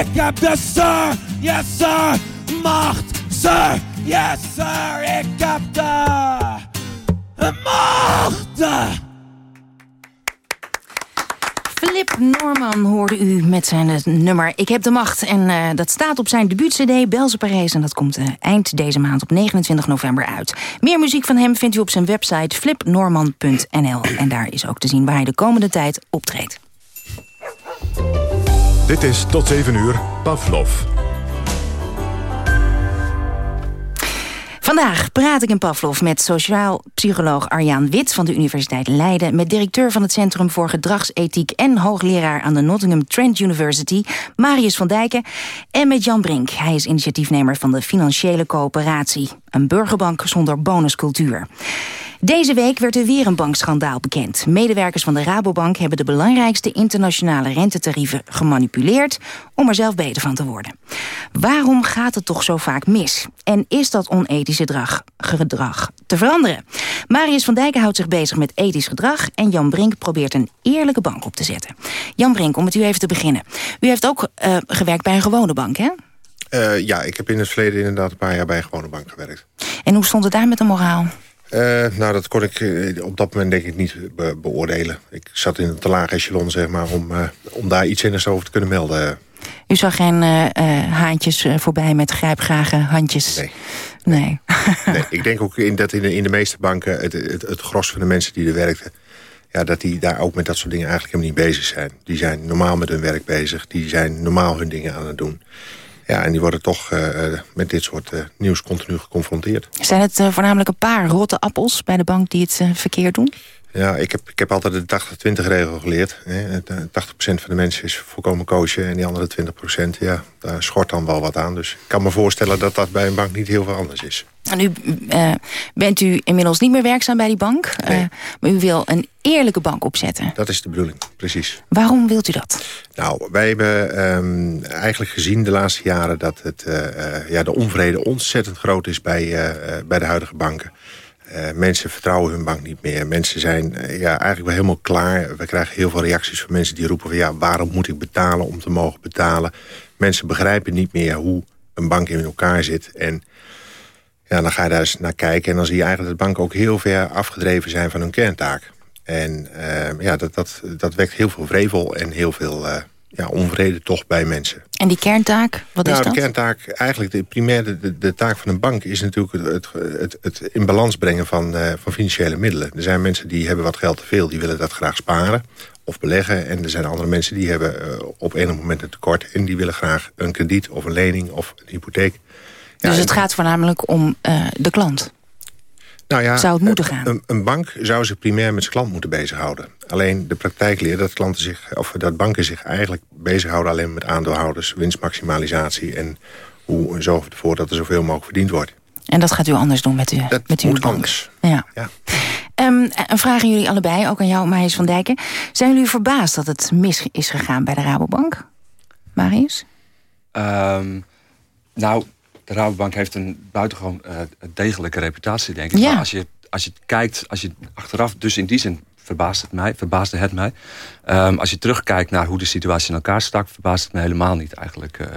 Ik heb de sir. Yes, sir. Macht, sir. Yes, sir. Ik heb de macht. Flip Norman hoorde u met zijn eh, nummer Ik heb de macht. En uh, dat staat op zijn debuut-cd Belze Parijs. En dat komt uh, eind deze maand op 29 november uit. Meer muziek van hem vindt u op zijn website flipnorman.nl. En daar is ook te zien waar hij de komende tijd optreedt. Dit is tot 7 uur Pavlov. Vandaag praat ik in Pavlov met sociaal psycholoog Arjaan Wit... van de Universiteit Leiden... met directeur van het Centrum voor Gedragsethiek... en hoogleraar aan de Nottingham Trent University, Marius van Dijken... en met Jan Brink. Hij is initiatiefnemer van de Financiële Coöperatie. Een burgerbank zonder bonuscultuur. Deze week werd er weer een bankschandaal bekend. Medewerkers van de Rabobank hebben de belangrijkste internationale rentetarieven gemanipuleerd om er zelf beter van te worden. Waarom gaat het toch zo vaak mis? En is dat onethisch gedrag, gedrag te veranderen. Marius van Dijken houdt zich bezig met ethisch gedrag... en Jan Brink probeert een eerlijke bank op te zetten. Jan Brink, om met u even te beginnen. U heeft ook uh, gewerkt bij een gewone bank, hè? Uh, ja, ik heb in het verleden inderdaad een paar jaar bij een gewone bank gewerkt. En hoe stond het daar met de moraal? Uh, nou, dat kon ik op dat moment denk ik niet be beoordelen. Ik zat in het te lage echelon, zeg maar, om, uh, om daar iets zinnigs over te kunnen melden. U zag geen haantjes voorbij met grijpgrage handjes? Nee. Nee. nee <laughs> ik denk ook in, dat in de, in de meeste banken het, het, het gros van de mensen die er werkten... Ja, dat die daar ook met dat soort dingen eigenlijk helemaal niet bezig zijn. Die zijn normaal met hun werk bezig. Die zijn normaal hun dingen aan het doen. Ja, en die worden toch uh, met dit soort uh, nieuws continu geconfronteerd. Zijn het voornamelijk een paar rotte appels bij de bank die het verkeerd doen? Ja, ik heb, ik heb altijd de 80-20 regel geleerd. Hè. 80% van de mensen is volkomen coachen en die andere 20% ja, daar schort dan wel wat aan. Dus ik kan me voorstellen dat dat bij een bank niet heel veel anders is. En nu uh, bent u inmiddels niet meer werkzaam bij die bank. Nee. Uh, maar u wil een eerlijke bank opzetten. Dat is de bedoeling, precies. Waarom wilt u dat? Nou, wij hebben um, eigenlijk gezien de laatste jaren... dat het, uh, ja, de onvrede ontzettend groot is bij, bij de huidige banken. Uh, mensen vertrouwen hun bank niet meer. Mensen zijn uh, ja, eigenlijk wel helemaal klaar. We krijgen heel veel reacties van mensen die roepen... van ja, waarom moet ik betalen om te mogen betalen? Mensen begrijpen niet meer hoe een bank in elkaar zit. En ja, dan ga je daar eens naar kijken... en dan zie je eigenlijk dat banken ook heel ver afgedreven zijn van hun kerntaak. En uh, ja, dat, dat, dat wekt heel veel vrevel en heel veel ja, onvrede toch bij mensen. En die kerntaak, wat nou, is dat? De kerntaak, eigenlijk de primaire de, de, taak van een bank... is natuurlijk het, het, het in balans brengen van, uh, van financiële middelen. Er zijn mensen die hebben wat geld te veel, die willen dat graag sparen of beleggen. En er zijn andere mensen die hebben uh, op enig moment een tekort... en die willen graag een krediet of een lening of een hypotheek. Ja, dus het gaat voornamelijk om uh, de klant? Nou ja, zou het moeten gaan? Een, een, bank zou zich primair met zijn klant moeten bezighouden. Alleen de praktijk leert dat, klanten zich, of dat banken zich eigenlijk bezighouden... alleen met aandeelhouders, winstmaximalisatie... en hoe zorgen we ervoor dat er zoveel mogelijk verdiend wordt. En dat gaat u anders doen met, u, dat met uw moet bank? anders. Ja. ja. Um, een vraag aan jullie allebei, ook aan jou, Marius van Dijken. Zijn jullie verbaasd dat het mis is gegaan bij de Rabobank? Marius? Um, nou, de Rabobank heeft een buitengewoon uh, degelijke reputatie, denk ik. Ja. Maar als je, als je kijkt, als je achteraf, dus in die zin verbaasde het mij. Verbaasde het mij. Um, als je terugkijkt naar hoe de situatie in elkaar stak... verbaast het me helemaal niet eigenlijk. Uh,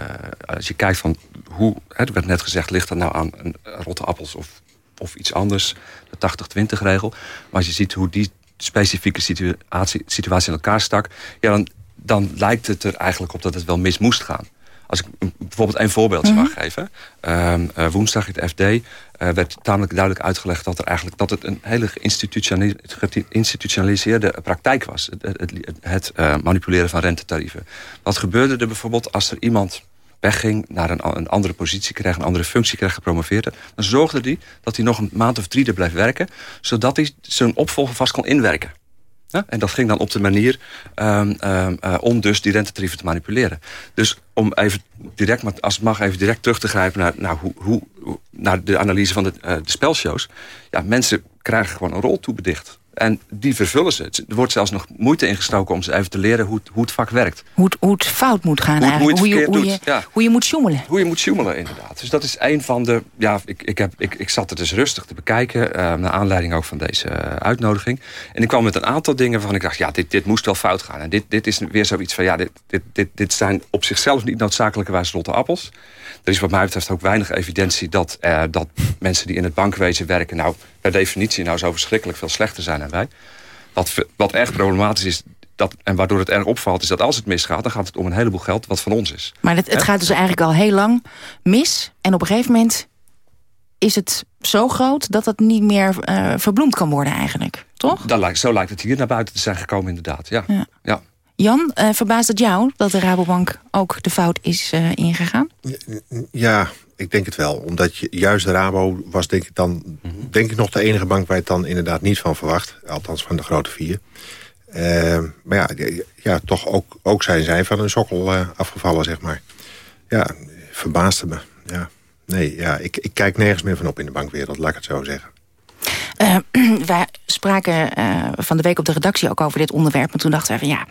als je kijkt van hoe... Het werd net gezegd, ligt dat nou aan een, rotte appels of, of iets anders? De 80-20 regel. Maar als je ziet hoe die specifieke situatie, situatie in elkaar stak... Ja, dan, dan lijkt het er eigenlijk op dat het wel mis moest gaan. Als ik bijvoorbeeld een voorbeeldje Mhm. mag geven. Um, uh, woensdag in het FD uh, werd tamelijk duidelijk uitgelegd... dat, er eigenlijk, dat het een hele geïnstitutionaliseerde praktijk was. Het, het, het, uh, manipuleren van rentetarieven. Wat gebeurde er bijvoorbeeld als er iemand wegging... naar een, een andere positie kreeg, een andere functie kreeg, gepromoveerd... dan zorgde hij dat hij nog een maand of drie er bleef werken... zodat hij zijn opvolger vast kon inwerken. En dat ging dan op de manier um, um, uh, om dus die rentetarieven te manipuleren. Dus om even direct, als het mag, even direct terug te grijpen naar, hoe, hoe, naar de analyse van de, uh, de spelshows. Ja, mensen krijgen gewoon een rol toebedicht. En die vervullen ze. Er wordt zelfs nog moeite ingestoken om ze even te leren hoe het, hoe het vak werkt. Hoe het, hoe het fout moet gaan hoe, eigenlijk. Hoe, je, hoe, je, ja. hoe je moet sjoemelen. Hoe je moet sjoemelen, inderdaad. Dus dat is een van de... Ja, ik, ik, heb, ik, ik zat er dus rustig te bekijken. Uh, naar aanleiding ook van deze uh, uitnodiging. En ik kwam met een aantal dingen waarvan ik dacht... ja, dit, dit moest wel fout gaan. En dit, dit is weer zoiets van... ja, dit, dit, dit, dit zijn op zichzelf niet noodzakelijkerwijs rotte appels. Er is wat mij betreft ook weinig evidentie dat, uh, dat mensen die in het bankwezen werken... nou per definitie nou zo verschrikkelijk veel slechter zijn dan wij. Wat, wat erg problematisch is, dat, en waardoor het erg opvalt... is dat als het misgaat, dan gaat het om een heleboel geld wat van ons is. Maar het, het gaat dus eigenlijk al heel lang mis. En op een gegeven moment is het zo groot... dat het niet meer uh, verbloemd kan worden eigenlijk, toch? Dat lijkt, zo lijkt het hier naar buiten te zijn gekomen, inderdaad. Ja. Ja. ja. Jan, uh, verbaast het jou dat de Rabobank ook de fout is uh, ingegaan? Ja, ik denk het wel. Omdat je, juist de Rabo was denk ik dan denk ik nog de enige bank waar je het dan inderdaad niet van verwacht. Althans van de grote vier. Uh, maar ja, ja toch ook, ook zijn zij van een sokkel uh, afgevallen, zeg maar. Ja, verbaasde me. Ja. Nee, ja, ik, ik kijk nergens meer van op in de bankwereld, laat ik het zo zeggen. Uh, <clears throat> wij spraken uh, van de week op de redactie ook over dit onderwerp. Maar toen dachten we van ja,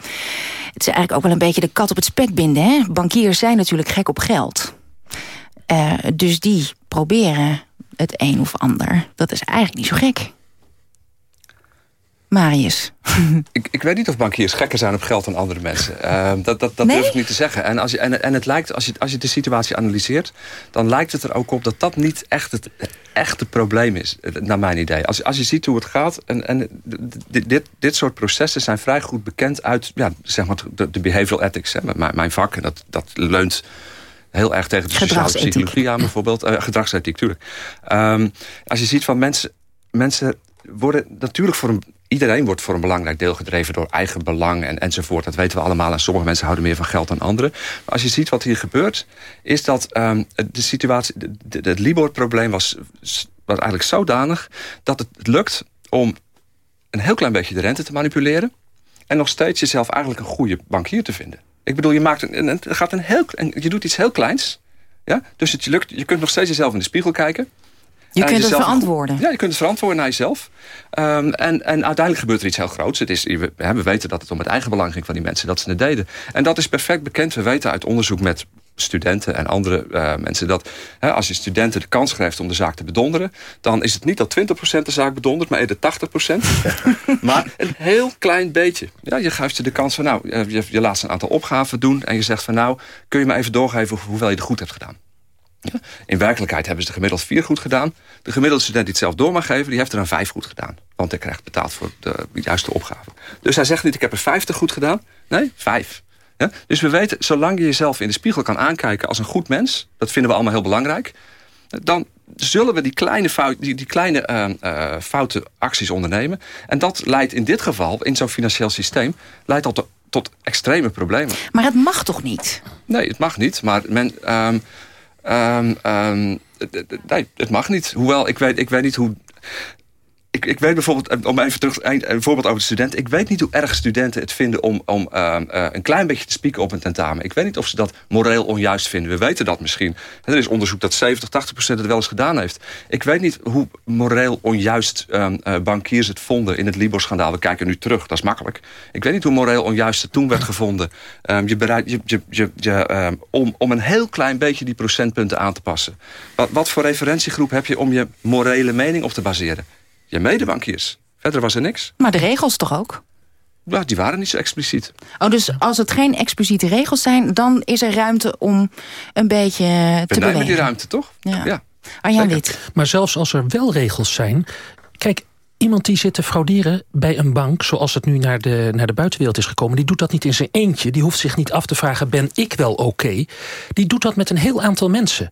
het is eigenlijk ook wel een beetje de kat op het spek binden. Hè? Bankiers zijn natuurlijk gek op geld. Uh, dus die proberen het een of ander. Dat is eigenlijk niet zo gek. Marius. <laughs> ik, ik weet niet of bankiers gekker zijn op geld dan andere mensen. Uh, dat dat, dat Nee? durf ik niet te zeggen. En, als je, en, en het lijkt, als je, als je de situatie analyseert... dan lijkt het er ook op dat dat niet echt het echte probleem is. eh, Naar mijn idee. Als, als je ziet hoe het gaat... en, en dit, dit, dit soort processen zijn vrij goed bekend uit... Ja, zeg maar de, de behavioral ethics. Hè, mijn, mijn vak. En dat, dat leunt heel erg tegen de sociale psychologie aan bijvoorbeeld. Eh, gedragsethiek, tuurlijk. Ehm, als je ziet van mensen... mensen worden natuurlijk voor een... Iedereen wordt voor een belangrijk deel gedreven door eigen belang en, enzovoort. Dat weten we allemaal. En sommige mensen houden meer van geld dan anderen. Maar als je ziet wat hier gebeurt, is dat ehm, de situatie. Het Libor-probleem was, was eigenlijk zodanig dat het lukt om een heel klein beetje de rente te manipuleren. En nog steeds jezelf eigenlijk een goede bankier te vinden. Ik bedoel, je, maakt een, een- gaat een heel, je doet iets heel kleins. Ja? Dus het lukt, je kunt nog steeds jezelf in de spiegel kijken. Je kunt het verantwoorden. Ja, je kunt het verantwoorden naar jezelf. Ehm, en, en uiteindelijk gebeurt er iets heel groots. Het is, we, hè, we weten dat het om het eigen belang ging van die mensen, dat ze het deden. En dat is perfect bekend. We weten uit onderzoek met studenten en andere eh, mensen dat hè, als je studenten de kans geeft om de zaak te bedonderen, dan is het niet dat 20% de zaak bedondert, maar eerder 80%. <laughs> maar een heel klein beetje. Ja, je geeft ze de kans van, nou, eh, je, je laat ze een aantal opgaven doen en je zegt van, nou, kun je me even doorgeven hoeveel je er goed hebt gedaan? Ja? In werkelijkheid hebben ze er gemiddeld vier goed gedaan. De gemiddelde student die het zelf door mag geven... die heeft er een vijf goed gedaan. Want hij krijgt betaald voor de juiste opgave. Dus hij zegt niet, ik heb er vijftig goed gedaan. Nee, vijf. Ja? Dus we weten, zolang je jezelf in de spiegel kan aankijken... als een goed mens, dat vinden we allemaal heel belangrijk... dan zullen we die kleine, fout, die, die kleine eh, eh, foute acties ondernemen. En dat leidt in dit geval, in zo'n financieel systeem... leidt dat tot, tot extreme problemen. Maar het mag toch niet? Nee, het mag niet. Maar men, ehm, ehm, ehm, nee, het mag niet. Hoewel, ik weet, ik weet niet hoe... Ik, ik weet bijvoorbeeld, om even terug een, voorbeeld over de studenten. Ik weet niet hoe erg studenten het vinden om, om ehm, eh, een klein beetje te spieken op een tentamen. Ik weet niet of ze dat moreel onjuist vinden. We weten dat misschien. Er is onderzoek dat 70, 80 procent het wel eens gedaan heeft. Ik weet niet hoe moreel onjuist ehm, eh, bankiers het vonden in het Libor-schandaal. We kijken nu terug, dat is makkelijk. Ik weet niet hoe moreel onjuist het toen werd gevonden. Ehm, je bereid, je, je, je, je, om, om een heel klein beetje die procentpunten aan te passen. Wat, wat voor referentiegroep heb je om je morele mening op te baseren? Je medebankiers. Verder was er niks. Maar de regels toch ook? Nou, die waren niet zo expliciet. Oh, dus als het geen expliciete regels zijn... dan is er ruimte om een beetje te We nemen bewegen. die ruimte, toch? Ja. Arjan Wit. Maar zelfs als er wel regels zijn... Kijk, iemand die zit te frauderen bij een bank... zoals het nu naar de, naar de buitenwereld is gekomen... die doet dat niet in zijn eentje. Die hoeft zich niet af te vragen, ben ik wel oké? Die doet dat met een heel aantal mensen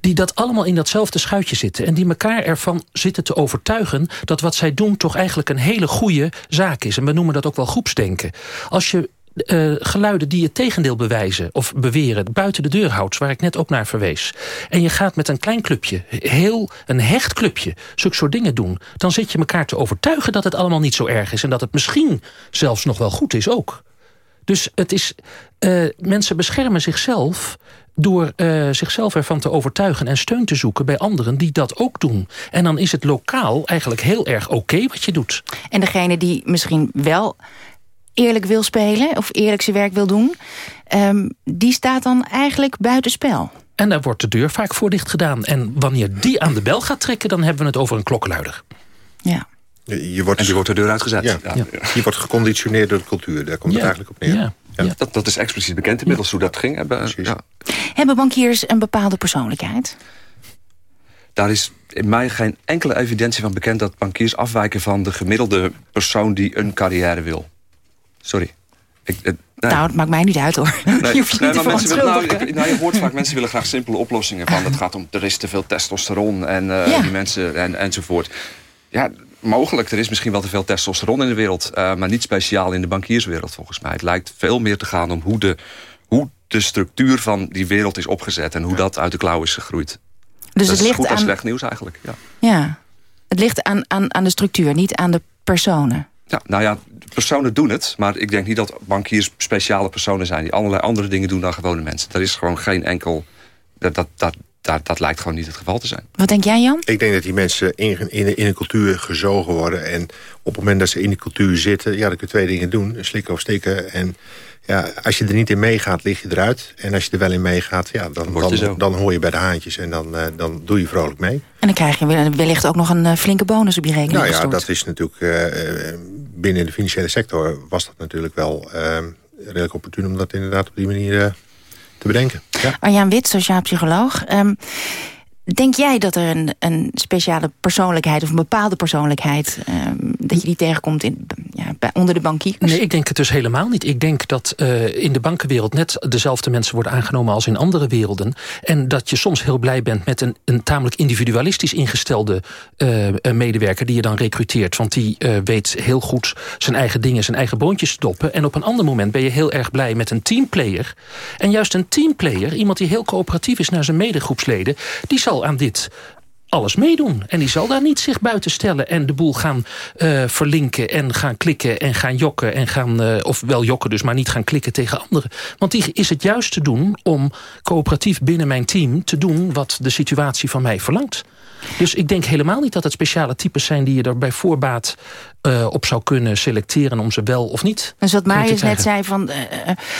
die dat allemaal in datzelfde schuitje zitten... en die elkaar ervan zitten te overtuigen... dat wat zij doen toch eigenlijk een hele goede zaak is. En we noemen dat ook wel groepsdenken. Als je eh, geluiden die het tegendeel bewijzen of beweren... buiten de deur houdt, waar ik net ook naar verwees... en je gaat met een klein clubje, heel een hecht clubje... zulke soort dingen doen, dan zit je elkaar te overtuigen... dat het allemaal niet zo erg is en dat het misschien zelfs nog wel goed is ook. Dus het is, eh, mensen beschermen zichzelf door eh, zichzelf ervan te overtuigen en steun te zoeken bij anderen die dat ook doen. En dan is het lokaal eigenlijk heel erg oké wat je doet. En degene die misschien wel eerlijk wil spelen... of eerlijk zijn werk wil doen... ehm, die staat dan eigenlijk buitenspel. En daar wordt de deur vaak voor dicht gedaan. En wanneer die aan de bel gaat trekken, dan hebben we het over een klokkenluider. Ja. Je, je wordt, En die wordt de deur uitgezet. Ja. Ja. Je wordt geconditioneerd door de cultuur. Daar komt het eigenlijk op neer. Ja. Ja. Dat, dat is expliciet bekend inmiddels hoe dat ging. Hebben, ja. Hebben bankiers een bepaalde persoonlijkheid? Daar is in mij geen enkele evidentie van bekend... dat bankiers afwijken van de gemiddelde persoon die een carrière wil. Sorry. Ik, het- nee. Nou, het maakt mij niet uit hoor. Nee, <laughs> je hoeft je nee, niet te maar mensen willen, nou, ik- nou, je hoort vaak, mensen willen graag simpele oplossingen. Van, <laughs> het gaat om, er is te veel testosteron en eh, Ja. die mensen en, enzovoort. Ja, mogelijk. Er is misschien wel te veel testosteron in de wereld. eh, maar niet speciaal in de bankierswereld volgens mij. Het lijkt veel meer te gaan om hoe de, hoe de structuur van die wereld is opgezet. En hoe dat uit de klauw is gegroeid. Dus dat het is ligt goed en aan- slecht nieuws eigenlijk. Ja. Ja. Het ligt aan, aan, aan de structuur, niet aan de personen. Ja, nou ja, personen doen het. Maar ik denk niet dat bankiers speciale personen zijn... die allerlei andere dingen doen dan gewone mensen. Er is gewoon geen enkel... Dat, dat, dat, dat, dat lijkt gewoon niet het geval te zijn. Wat denk jij, Jan? Ik denk dat die mensen in, in, in een cultuur gezogen worden. En op het moment dat ze in die cultuur zitten... ja, dan kun je twee dingen doen. Slikken of stikken. En ja, als je er niet in meegaat, lig je eruit. En als je er wel in meegaat, ja, dan, dan, dan, hoor je bij de haantjes. En dan, uh, dan doe je vrolijk mee. En dan krijg je wellicht ook nog een uh, flinke bonus op je rekening Nou ja, gestort. dat is natuurlijk... Uh, binnen de financiële sector was dat natuurlijk wel redelijk opportun... om dat inderdaad op die manier te bedenken. Ja. Arjaan Wit, sociaal psycholoog. Um, Denk jij dat er een, een speciale persoonlijkheid... of een bepaalde persoonlijkheid... Um, dat je die tegenkomt in, ja, bij, onder de bankiers? Nee, ik denk het dus helemaal niet. Ik denk dat uh, in de bankenwereld net dezelfde mensen worden aangenomen... als in andere werelden. En dat je soms heel blij bent met een, een tamelijk individualistisch ingestelde uh, medewerker... die je dan recruteert. Want die uh, weet heel goed zijn eigen dingen, zijn eigen boontjes stoppen. En op een ander moment ben je heel erg blij met een teamplayer. En juist een teamplayer, iemand die heel coöperatief is... naar zijn medegroepsleden, die zal aan dit alles meedoen. En die zal daar niet zich buiten stellen en de boel gaan uh, verlinken... en gaan klikken en gaan jokken. En gaan, uh, of wel jokken dus, maar niet gaan klikken tegen anderen. Want die is het juist te doen om coöperatief binnen mijn team... te doen wat de situatie van mij verlangt. Dus ik denk helemaal niet dat het speciale types zijn... die je er bij voorbaat uh, op zou kunnen selecteren... om ze wel of niet Dus wat Marius net zei, van,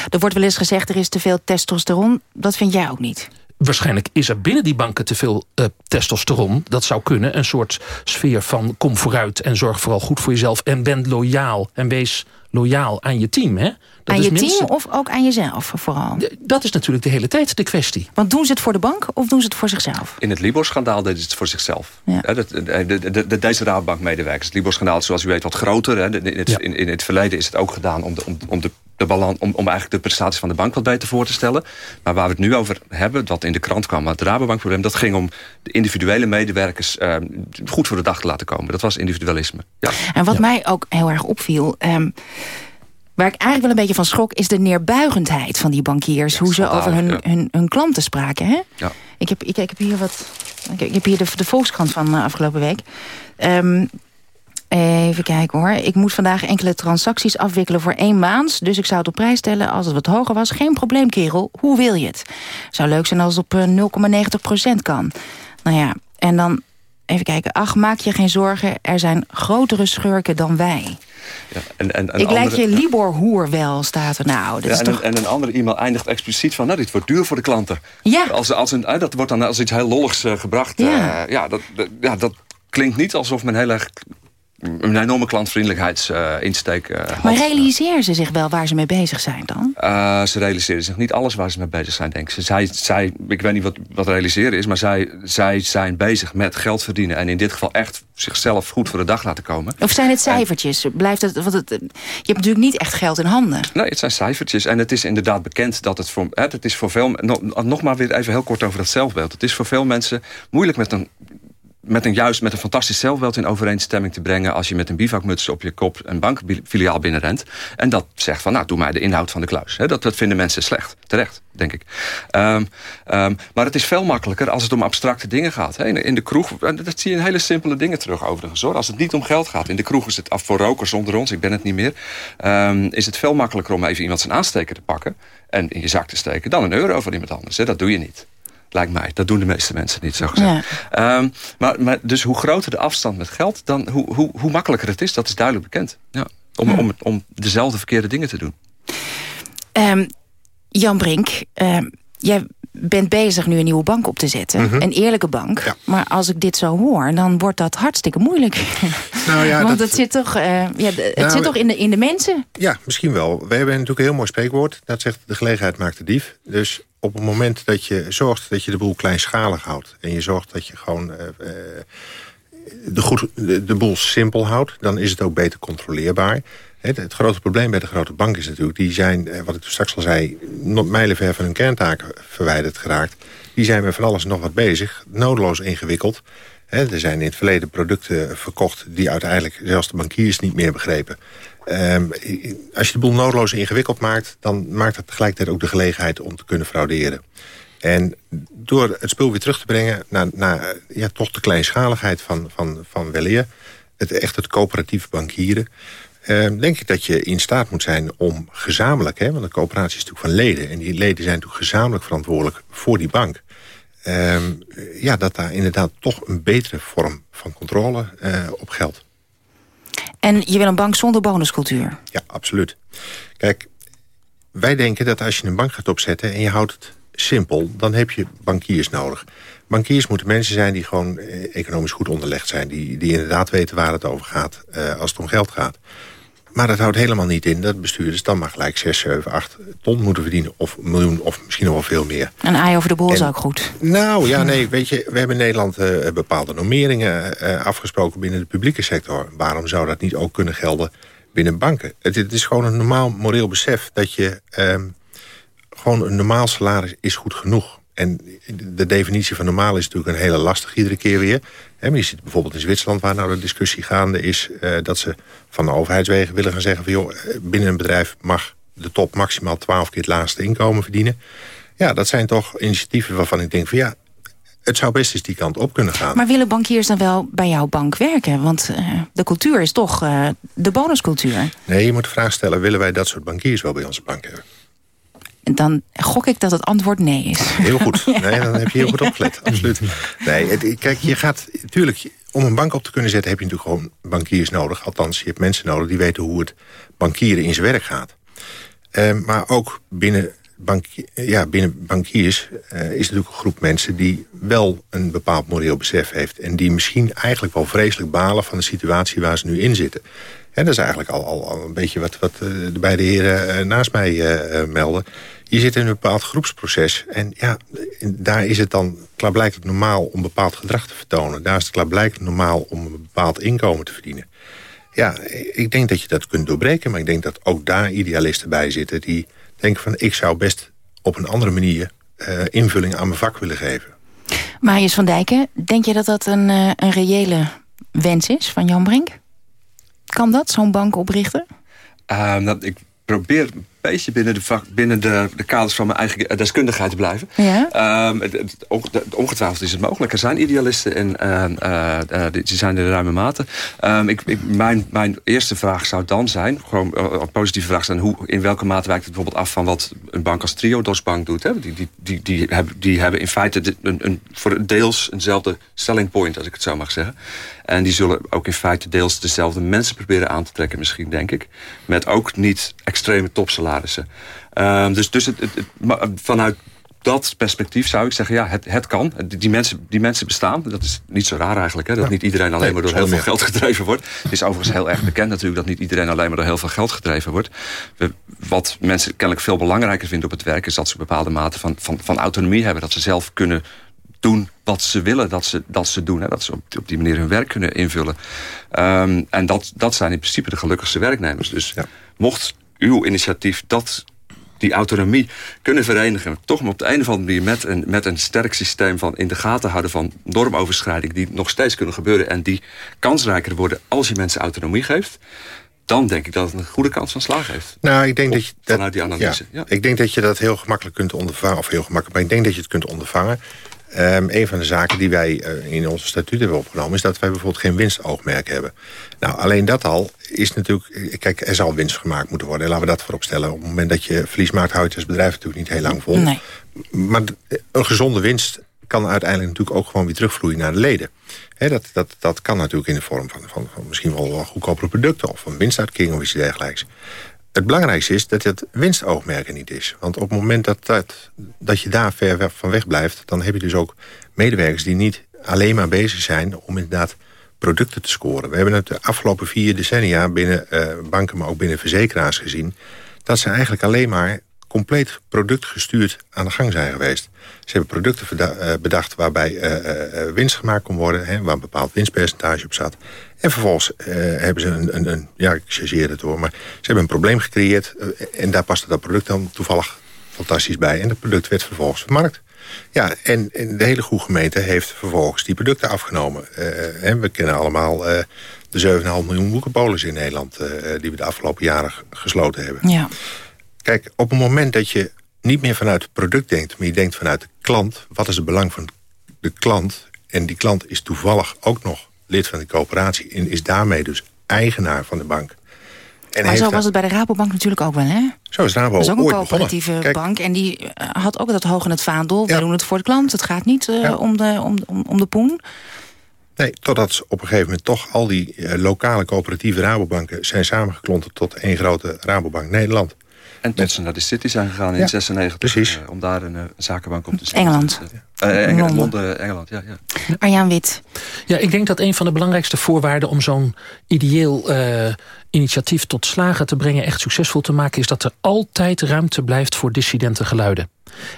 er wordt wel eens gezegd... er is te veel testosteron, dat vind jij ook niet? Waarschijnlijk is er binnen die banken te veel uh, testosteron. Dat zou kunnen. Een soort sfeer van kom vooruit en zorg vooral goed voor jezelf. En ben loyaal en wees loyaal aan je team. Hè? Dat aan je team of ook aan jezelf vooral? Dat is natuurlijk de hele tijd de kwestie. Want doen ze het voor de bank of doen ze het voor zichzelf? In het Libor-schandaal deden ze het voor zichzelf. Ja. de, de, de, de, deze Rabobank-medewerkers. Het Libor-schandaal is zoals u weet wat groter. Hè. In, het, ja. in, in, het verleden is het ook gedaan om de, om, om de de balans, om, om eigenlijk de prestaties van de bank wat beter voor te stellen. Maar waar we het nu over hebben, wat in de krant kwam... het Rabobankprobleem, dat ging om de individuele medewerkers... Uh, goed voor de dag te laten komen. Dat was individualisme. Ja. En wat ja. mij ook heel erg opviel... Um, Waar ik eigenlijk wel een beetje van schrok... is de neerbuigendheid van die bankiers. Ja, hoe ze over hun, ja. hun, hun, klanten spraken. Hè? Ja. Ik, heb, ik, ik, heb hier wat. Ik heb hier de, de Volkskrant van uh, afgelopen week. Um, Even kijken hoor. Ik moet vandaag enkele transacties afwikkelen voor één maand. Dus ik zou het op prijs stellen als het wat hoger was. Geen probleem, kerel. Hoe wil je het? Zou leuk zijn als het op 0,90% kan. Nou ja, en dan even kijken. Ach, maak je geen zorgen. Er zijn grotere schurken dan wij. Ja, en, en, en ik lijkt je Libor-hoer wel, staat er nou. Dat ja, is en, toch... en een andere e-mail eindigt expliciet van... nou, dit wordt duur voor de klanten. Ja. Als, als een, dat wordt dan als iets heel lolligs uh, gebracht. Ja. Uh, ja, dat, ja, dat klinkt niet alsof men heel erg een enorme klantvriendelijkheidsinsteek uh, uh, Maar realiseren ze zich wel waar ze mee bezig zijn dan? Uh, ze realiseren zich niet alles waar ze mee bezig zijn, denk ik. Zij, zij, ik weet niet wat, wat realiseren is, maar zij, zij zijn bezig met geld verdienen. En in dit geval echt zichzelf goed voor de dag laten komen. Of zijn het cijfertjes? En, Blijft het, want het, je hebt natuurlijk niet echt geld in handen. Nee, het zijn cijfertjes. En het is inderdaad bekend dat het voor, het is voor veel... Nog, nog maar weer even heel kort over dat zelfbeeld. Het is voor veel mensen moeilijk met een met een juist met een fantastisch zelfbeeld in overeenstemming te brengen... als je met een bivakmuts op je kop een bankfiliaal binnenrent... en dat zegt van, nou, doe maar de inhoud van de kluis. He, dat, dat vinden mensen slecht. Terecht, denk ik. Um, um, maar het is veel makkelijker als het om abstracte dingen gaat. He, in de kroeg, dat zie je in hele simpele dingen terug overigens. Hoor. Als het niet om geld gaat. In de kroeg is het af voor rokers onder ons, ik ben het niet meer... Um, is het veel makkelijker om even iemand zijn aansteker te pakken... en in je zak te steken, dan een euro van iemand anders. He, dat doe je niet lijkt mij. Dat doen de meeste mensen niet, zo gezegd. Ja. Um, maar, maar dus hoe groter de afstand met geld... dan hoe, hoe, hoe makkelijker het is, dat is duidelijk bekend. Ja. Om, ja. om, om dezelfde verkeerde dingen te doen. Um, Jan Brink, um, jij bent bezig nu een nieuwe bank op te zetten. Mhm. Mm -hmm. Een eerlijke bank. Ja. Maar als ik dit zo hoor, dan wordt dat hartstikke moeilijk. <laughs> Nou ja, <laughs> Want dat... het zit toch, uh, ja, het Nou, zit toch in, de, in de mensen? Ja, misschien wel. We hebben natuurlijk een heel mooi spreekwoord. Dat zegt de gelegenheid maakt de dief. Dus op het moment dat je zorgt dat je de boel kleinschalig houdt... en je zorgt dat je gewoon uh, de, goed, de, de boel simpel houdt... dan is het ook beter controleerbaar. Het, grote probleem bij de grote banken is natuurlijk... die zijn, eh, wat ik straks al zei, mijlenver van hun kerntaken verwijderd geraakt. Die zijn met van alles nog wat bezig, nodeloos ingewikkeld. Er zijn in het verleden producten verkocht... die uiteindelijk zelfs de bankiers niet meer begrepen. Um, als je de boel nodeloos ingewikkeld maakt... dan maakt dat tegelijkertijd ook de gelegenheid om te kunnen frauderen. En door het spul weer terug te brengen... naar, naar ja, toch de kleinschaligheid van, van, van. Het, echt het coöperatieve bankieren... Uh, denk ik dat je in staat moet zijn om gezamenlijk... Hè, want een coöperatie is natuurlijk van leden... en die leden zijn natuurlijk gezamenlijk verantwoordelijk voor die bank... ehm, ja, dat daar inderdaad toch een betere vorm van controle uh, op geldt. En je wil een bank zonder bonuscultuur? Ja, absoluut. Kijk, wij denken dat als je een bank gaat opzetten... en je houdt het simpel, dan heb je bankiers nodig. Bankiers moeten mensen zijn die gewoon eh, economisch goed onderlegd zijn. Die, die inderdaad weten waar het over gaat uh, als het om geld gaat. Maar dat houdt helemaal niet in dat bestuurders dan maar gelijk 6, 7, 8 ton moeten verdienen. Of een miljoen, of misschien nog wel veel meer. Een aai over de bol is ook goed. Nou ja, nee, weet je, we hebben in Nederland uh, bepaalde normeringen uh, afgesproken binnen de publieke sector. Waarom zou dat niet ook kunnen gelden binnen banken? Het, het is gewoon een normaal moreel besef dat je... Uh, gewoon een normaal salaris is goed genoeg. En de definitie van normaal is natuurlijk een hele lastig iedere keer weer. Maar je ziet bijvoorbeeld in Zwitserland waar nou de discussie gaande is... Uh, dat ze van de overheidswegen willen gaan zeggen... van joh, eh, binnen een bedrijf mag de top maximaal 12 keer het laagste inkomen verdienen. Ja, dat zijn toch initiatieven waarvan ik denk van ja... Het zou best eens die kant op kunnen gaan. Maar willen bankiers dan wel bij jouw bank werken? Want uh, de cultuur is toch uh, de bonuscultuur. Nee, je moet de vraag stellen... willen wij dat soort bankiers wel bij onze bank hebben? Dan gok ik dat het antwoord nee is. Heel goed. <laughs> Nee, dan heb je heel goed opgelet. Absoluut. Nee, het, kijk, je gaat... Tuurlijk, om een bank op te kunnen zetten heb je natuurlijk gewoon bankiers nodig. Althans, je hebt mensen nodig die weten hoe het bankieren in zijn werk gaat. Uh, maar ook binnen, bank, ja, binnen bankiers uh, is natuurlijk een groep mensen... die wel een bepaald moreel besef heeft. En die misschien eigenlijk wel vreselijk balen van de situatie waar ze nu in zitten. En dat is eigenlijk al, al, al een beetje wat, wat de beide heren naast mij uh, melden. Je zit in een bepaald groepsproces. En ja, daar is het dan klaarblijkelijk normaal om bepaald gedrag te vertonen. Daar is het klaarblijkelijk normaal om een bepaald inkomen te verdienen. Ja, ik denk dat je dat kunt doorbreken. Maar ik denk dat ook daar idealisten bij zitten... die denken van ik zou best op een andere manier uh, invulling aan mijn vak willen geven. Marius van Dijken, denk je dat dat een, uh, een reële wens is van Jan Brink? Kan dat, zo'n bank oprichten? Uh, dat, ik probeer beetje binnen, de, vak, binnen de, de kaders van mijn eigen deskundigheid te blijven. Ja? Um, het, het, ongetwijfeld is het mogelijk. Er zijn idealisten en uh, uh, die zijn er de ruime mate. Um, ik, ik, mijn, mijn eerste vraag zou dan zijn, gewoon een positieve vraag zijn... Hoe, in welke mate wijkt het bijvoorbeeld af van wat een bank als Triodos Bank doet? Hè? Die, die, die, die, hebben, die hebben in feite een, een, voor deels eenzelfde selling point, als ik het zo mag zeggen. En die zullen ook in feite deels dezelfde mensen proberen aan te trekken misschien, denk ik. Met ook niet extreme topsalarissen. Um, dus dus het, het, het, vanuit dat perspectief zou ik zeggen, ja, het, het kan. Die mensen, die mensen bestaan. Dat is niet zo raar eigenlijk. Hè? Dat niet iedereen alleen maar door heel veel geld gedreven wordt. Het is overigens heel erg bekend natuurlijk... dat niet iedereen alleen maar door heel veel geld gedreven wordt. We, wat mensen kennelijk veel belangrijker vinden op het werk... is dat ze een bepaalde mate van, van, van autonomie hebben. Dat ze zelf kunnen doen wat ze willen dat ze, dat ze doen. Hè? Dat ze op, op die manier hun werk kunnen invullen. Um, en dat, dat zijn in principe de gelukkigste werknemers. Dus ja. mocht uw initiatief dat die autonomie kunnen verenigen. Toch op de een of andere manier met een, met een sterk systeem van in de gaten houden van normoverschrijding die nog steeds kunnen gebeuren en die kansrijker worden als je mensen autonomie geeft dan denk ik dat het een goede kans van slagen heeft. Nou, ik denk dat je dat, vanuit die analyse. Ja, ja. Ik denk dat je dat heel gemakkelijk kunt ondervangen. Of heel gemakkelijk, maar ik denk dat je het kunt ondervangen. Um, een van de zaken die wij uh, in onze statuut hebben opgenomen... is dat wij bijvoorbeeld geen winstoogmerk hebben. Nou, alleen dat al is natuurlijk... Kijk, er zal winst gemaakt moeten worden. Laten we dat voorop stellen. Op het moment dat je verlies maakt, houdt je als bedrijf natuurlijk niet heel lang vol. Nee. Maar een gezonde winst kan uiteindelijk natuurlijk ook gewoon weer terugvloeien naar de leden. He, dat, dat, dat kan natuurlijk in de vorm van, van, van misschien wel, wel goedkopere producten... of een winstuitkering of iets dergelijks. Het belangrijkste is dat het winstoogmerk er niet is. Want op het moment dat, dat, dat je daar ver van weg blijft... dan heb je dus ook medewerkers die niet alleen maar bezig zijn... om inderdaad producten te scoren. We hebben het de afgelopen vier decennia binnen uh, banken... maar ook binnen verzekeraars gezien... dat ze eigenlijk alleen maar compleet productgestuurd aan de gang zijn geweest. Ze hebben producten bedacht waarbij uh, uh, winst gemaakt kon worden... Hè, waar een bepaald winstpercentage op zat. En vervolgens hebben ze een, een, ja, ik chargeer het hoor... maar ze hebben een probleem gecreëerd... en daar paste dat product dan toevallig fantastisch bij... en dat product werd vervolgens vermarkt. Ja, en, de hele goede gemeente heeft vervolgens die producten afgenomen. en we kennen allemaal de 7,5 miljoen boekenpolis in Nederland... die we de afgelopen jaren gesloten hebben. Ja. Kijk, op het moment dat je niet meer vanuit het product denkt... maar je denkt vanuit de klant, wat is het belang van de klant... en die klant is toevallig ook nog lid van de coöperatie... en is daarmee dus eigenaar van de bank. En maar zo was het bij de Rabobank natuurlijk ook wel, hè? Zo is Rabo Dat is ook een coöperatieve. Kijk, bank. En die eh, had ook dat hoog in het vaandel. Wij doen het voor de klant. Het gaat niet eh, Ja. om, de, om, om, om de poen. Nee, totdat ze op een gegeven moment toch al die eh, lokale coöperatieve Rabobanken... zijn samengeklonterd tot één grote Rabobank Nederland. En tot ze naar de City zijn gegaan in Ja, 96. precies. eh, om daar een eh, zakenbank op te zetten. Engeland. Eh, Eng- Londen. Londen, Engeland, ja. ja. Arjaan Wit. Ja, ik denk dat een van de belangrijkste voorwaarden om zo'n ideeel eh, initiatief tot slagen te brengen, echt succesvol te maken, is dat er altijd ruimte blijft voor dissidente geluiden.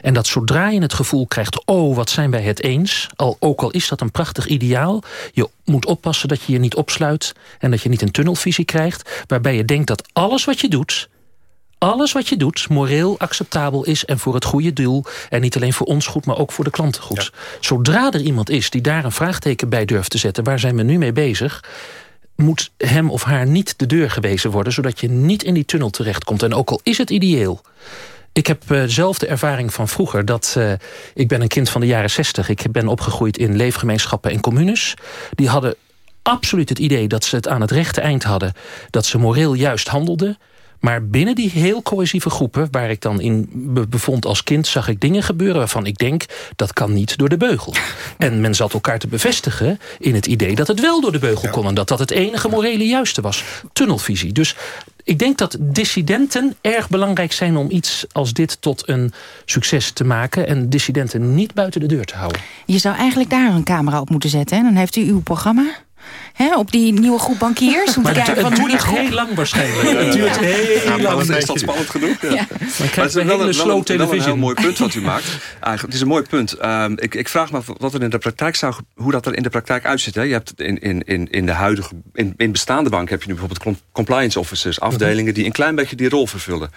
En dat zodra je het gevoel krijgt, oh, wat zijn wij het eens, al, ook al is dat een prachtig ideaal, je moet oppassen dat je je niet opsluit en dat je niet een tunnelvisie krijgt, waarbij je denkt dat alles wat je doet, alles wat je doet moreel acceptabel is en voor het goede doel. En niet alleen voor ons goed, maar ook voor de klanten goed. Zodra er iemand is die daar een vraagteken bij durft te zetten... waar zijn we nu mee bezig moet hem of haar niet de deur gewezen worden... zodat je niet in die tunnel terechtkomt. En ook al is het ideeel... Ik heb eh, zelf de ervaring van vroeger. Dat, eh, ik ben een kind van de jaren zestig. Ik ben opgegroeid in leefgemeenschappen en communes. Die hadden absoluut het idee dat ze het aan het rechte eind hadden. Dat ze moreel juist handelden. Maar binnen die heel cohesieve groepen... waar ik dan in be- bevond als kind... zag ik dingen gebeuren waarvan ik denk... dat kan niet door de beugel. <laughs> En men zat elkaar te bevestigen in het idee... dat het wel door de beugel kon... en dat dat het enige morele juiste was. Tunnelvisie. Dus ik denk dat dissidenten erg belangrijk zijn... om iets als dit tot een succes te maken... en dissidenten niet buiten de deur te houden. Je zou eigenlijk daar een camera op moeten zetten. Hè? Dan heeft u uw programma hè, op die nieuwe groep bankiers. Om te Maar het, kijken het van hoe die duurt heel groep... lang waarschijnlijk. Het duurt heel lang. Is dat spannend genoeg? Ja. Maar het is wel een, slow een, wel een heel mooi punt wat u maakt. Eigenlijk, het is een mooi punt. Ehm, ik, ik vraag me af wat er in de praktijk zou, hoe dat er in de praktijk uitziet. Hè. Je hebt in, in, in, in de huidige, in, in bestaande bank heb je nu bijvoorbeeld com- compliance officers, afdelingen die een klein beetje die rol vervullen.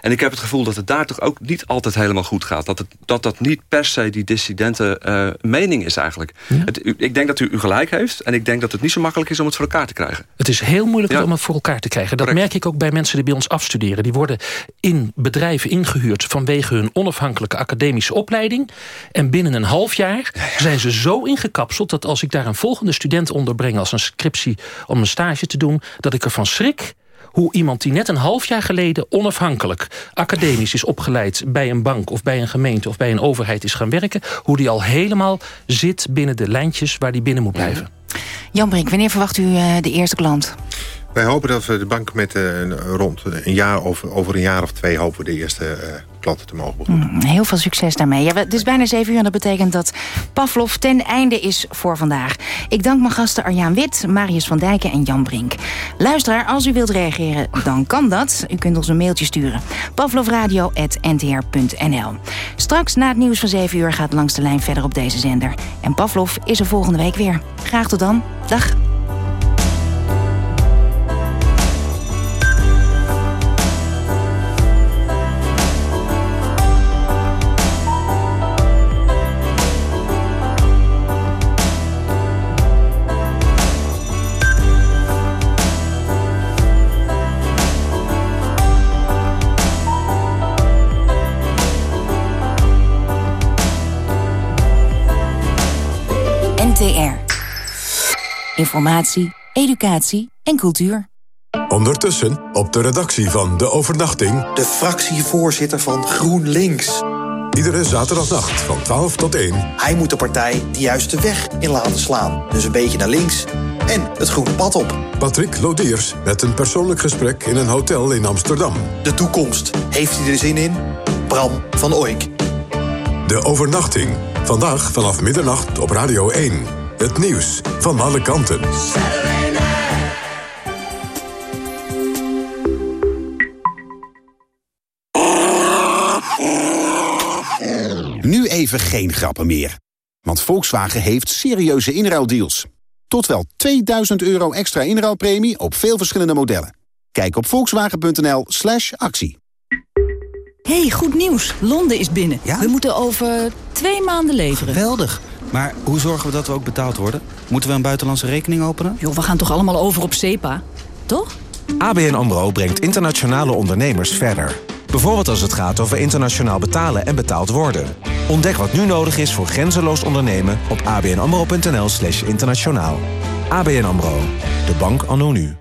En ik heb het gevoel dat het daar toch ook niet altijd helemaal goed gaat. Dat het, dat, dat niet per se die dissidente eh, mening is eigenlijk. Het, u- ik denk dat u, u gelijk heeft en ik denk dat het niet zo makkelijk is om het voor elkaar te krijgen. Het is heel moeilijk om het voor elkaar te krijgen. Dat merk ik ook bij mensen die bij ons afstuderen. Die worden in bedrijven ingehuurd vanwege hun onafhankelijke academische opleiding. En binnen een half jaar zijn ze zo ingekapseld... dat als ik daar een volgende student onderbreng als een scriptie om een stage te doen... dat ik ervan schrik hoe iemand die net een half jaar geleden onafhankelijk academisch is opgeleid bij een bank of bij een gemeente of bij een overheid is gaan werken, hoe die al helemaal zit binnen de lijntjes waar die binnen moet blijven. Jan Brink, wanneer verwacht u eh, de eerste klant? Wij hopen dat we de bank met eh, een- rond een jaar, over, over een jaar of twee... hopen we de eerste eh, te mogen. Mm, Heel veel succes daarmee. Ja, het is bijna zeven uur en dat betekent dat Pavlov ten einde is voor vandaag. Ik dank mijn gasten Arjaan Wit, Marius van Dijken en Jan Brink. Luisteraar, als u wilt reageren, dan kan dat. U kunt ons een mailtje sturen. pavlovradio.ntr.nl Straks na het nieuws van zeven uur gaat Langs de Lijn verder op deze zender. En Pavlov is er volgende week weer. Graag tot dan. Dag. Informatie, educatie en cultuur. Ondertussen op de redactie van De Overnachting... De fractievoorzitter van GroenLinks. Iedere zaterdagnacht van 12 tot 1... Hij moet de partij de juiste weg in laten slaan. Dus een beetje naar links en het groene pad op. Patrick Lodiers met een persoonlijk gesprek in een hotel in Amsterdam. De toekomst. Heeft hij er zin in? Bram van Oijk. De Overnachting. Vandaag vanaf middernacht op Radio 1. Het nieuws van alle kanten. Nu even geen grappen meer. Want Volkswagen heeft serieuze inruildeals. Tot wel 2000 euro extra inruilpremie op veel verschillende modellen. Kijk op volkswagen.nl slash actie. hey, goed nieuws. Londen is binnen. We moeten over twee maanden leveren. Geweldig. Maar hoe zorgen we dat we ook betaald worden? Moeten we een buitenlandse rekening openen? Joh, we gaan toch allemaal over op SEPA? Toch? ABN AMRO brengt internationale ondernemers verder. Bijvoorbeeld als het gaat over internationaal betalen en betaald worden. Ontdek wat nu nodig is voor grenzeloos ondernemen op abnamro.nl slash internationaal. ABN AMRO, de bank anno nu.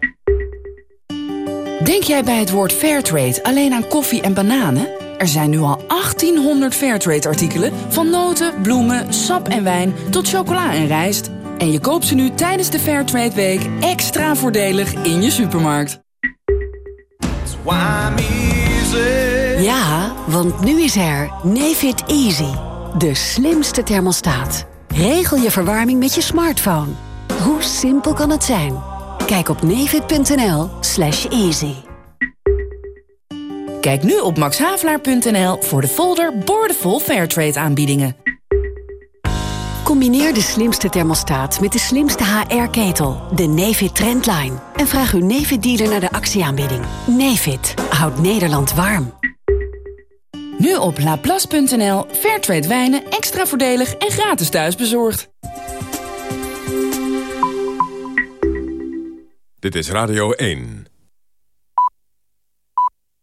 Denk jij bij het woord Fairtrade alleen aan koffie en bananen? Er zijn nu al 1800 Fairtrade-artikelen... van noten, bloemen, sap en wijn tot chocola en rijst. En je koopt ze nu tijdens de Fairtrade Week extra voordelig in je supermarkt. Ja, want nu is er Nefit Easy. De slimste thermostaat. Regel je verwarming met je smartphone. Hoe simpel kan het zijn? Kijk op nefit.nl slash easy. Kijk nu op maxhavelaar.nl voor de folder Boordevol Fairtrade aanbiedingen. Combineer de slimste thermostaat met de slimste HR-ketel, de Nefit Trendline. En vraag uw Nefit-dealer naar de actieaanbieding. Nefit houdt Nederland warm. Nu op laplas.nl. Fairtrade wijnen extra voordelig en gratis thuisbezorgd. Dit is Radio 1.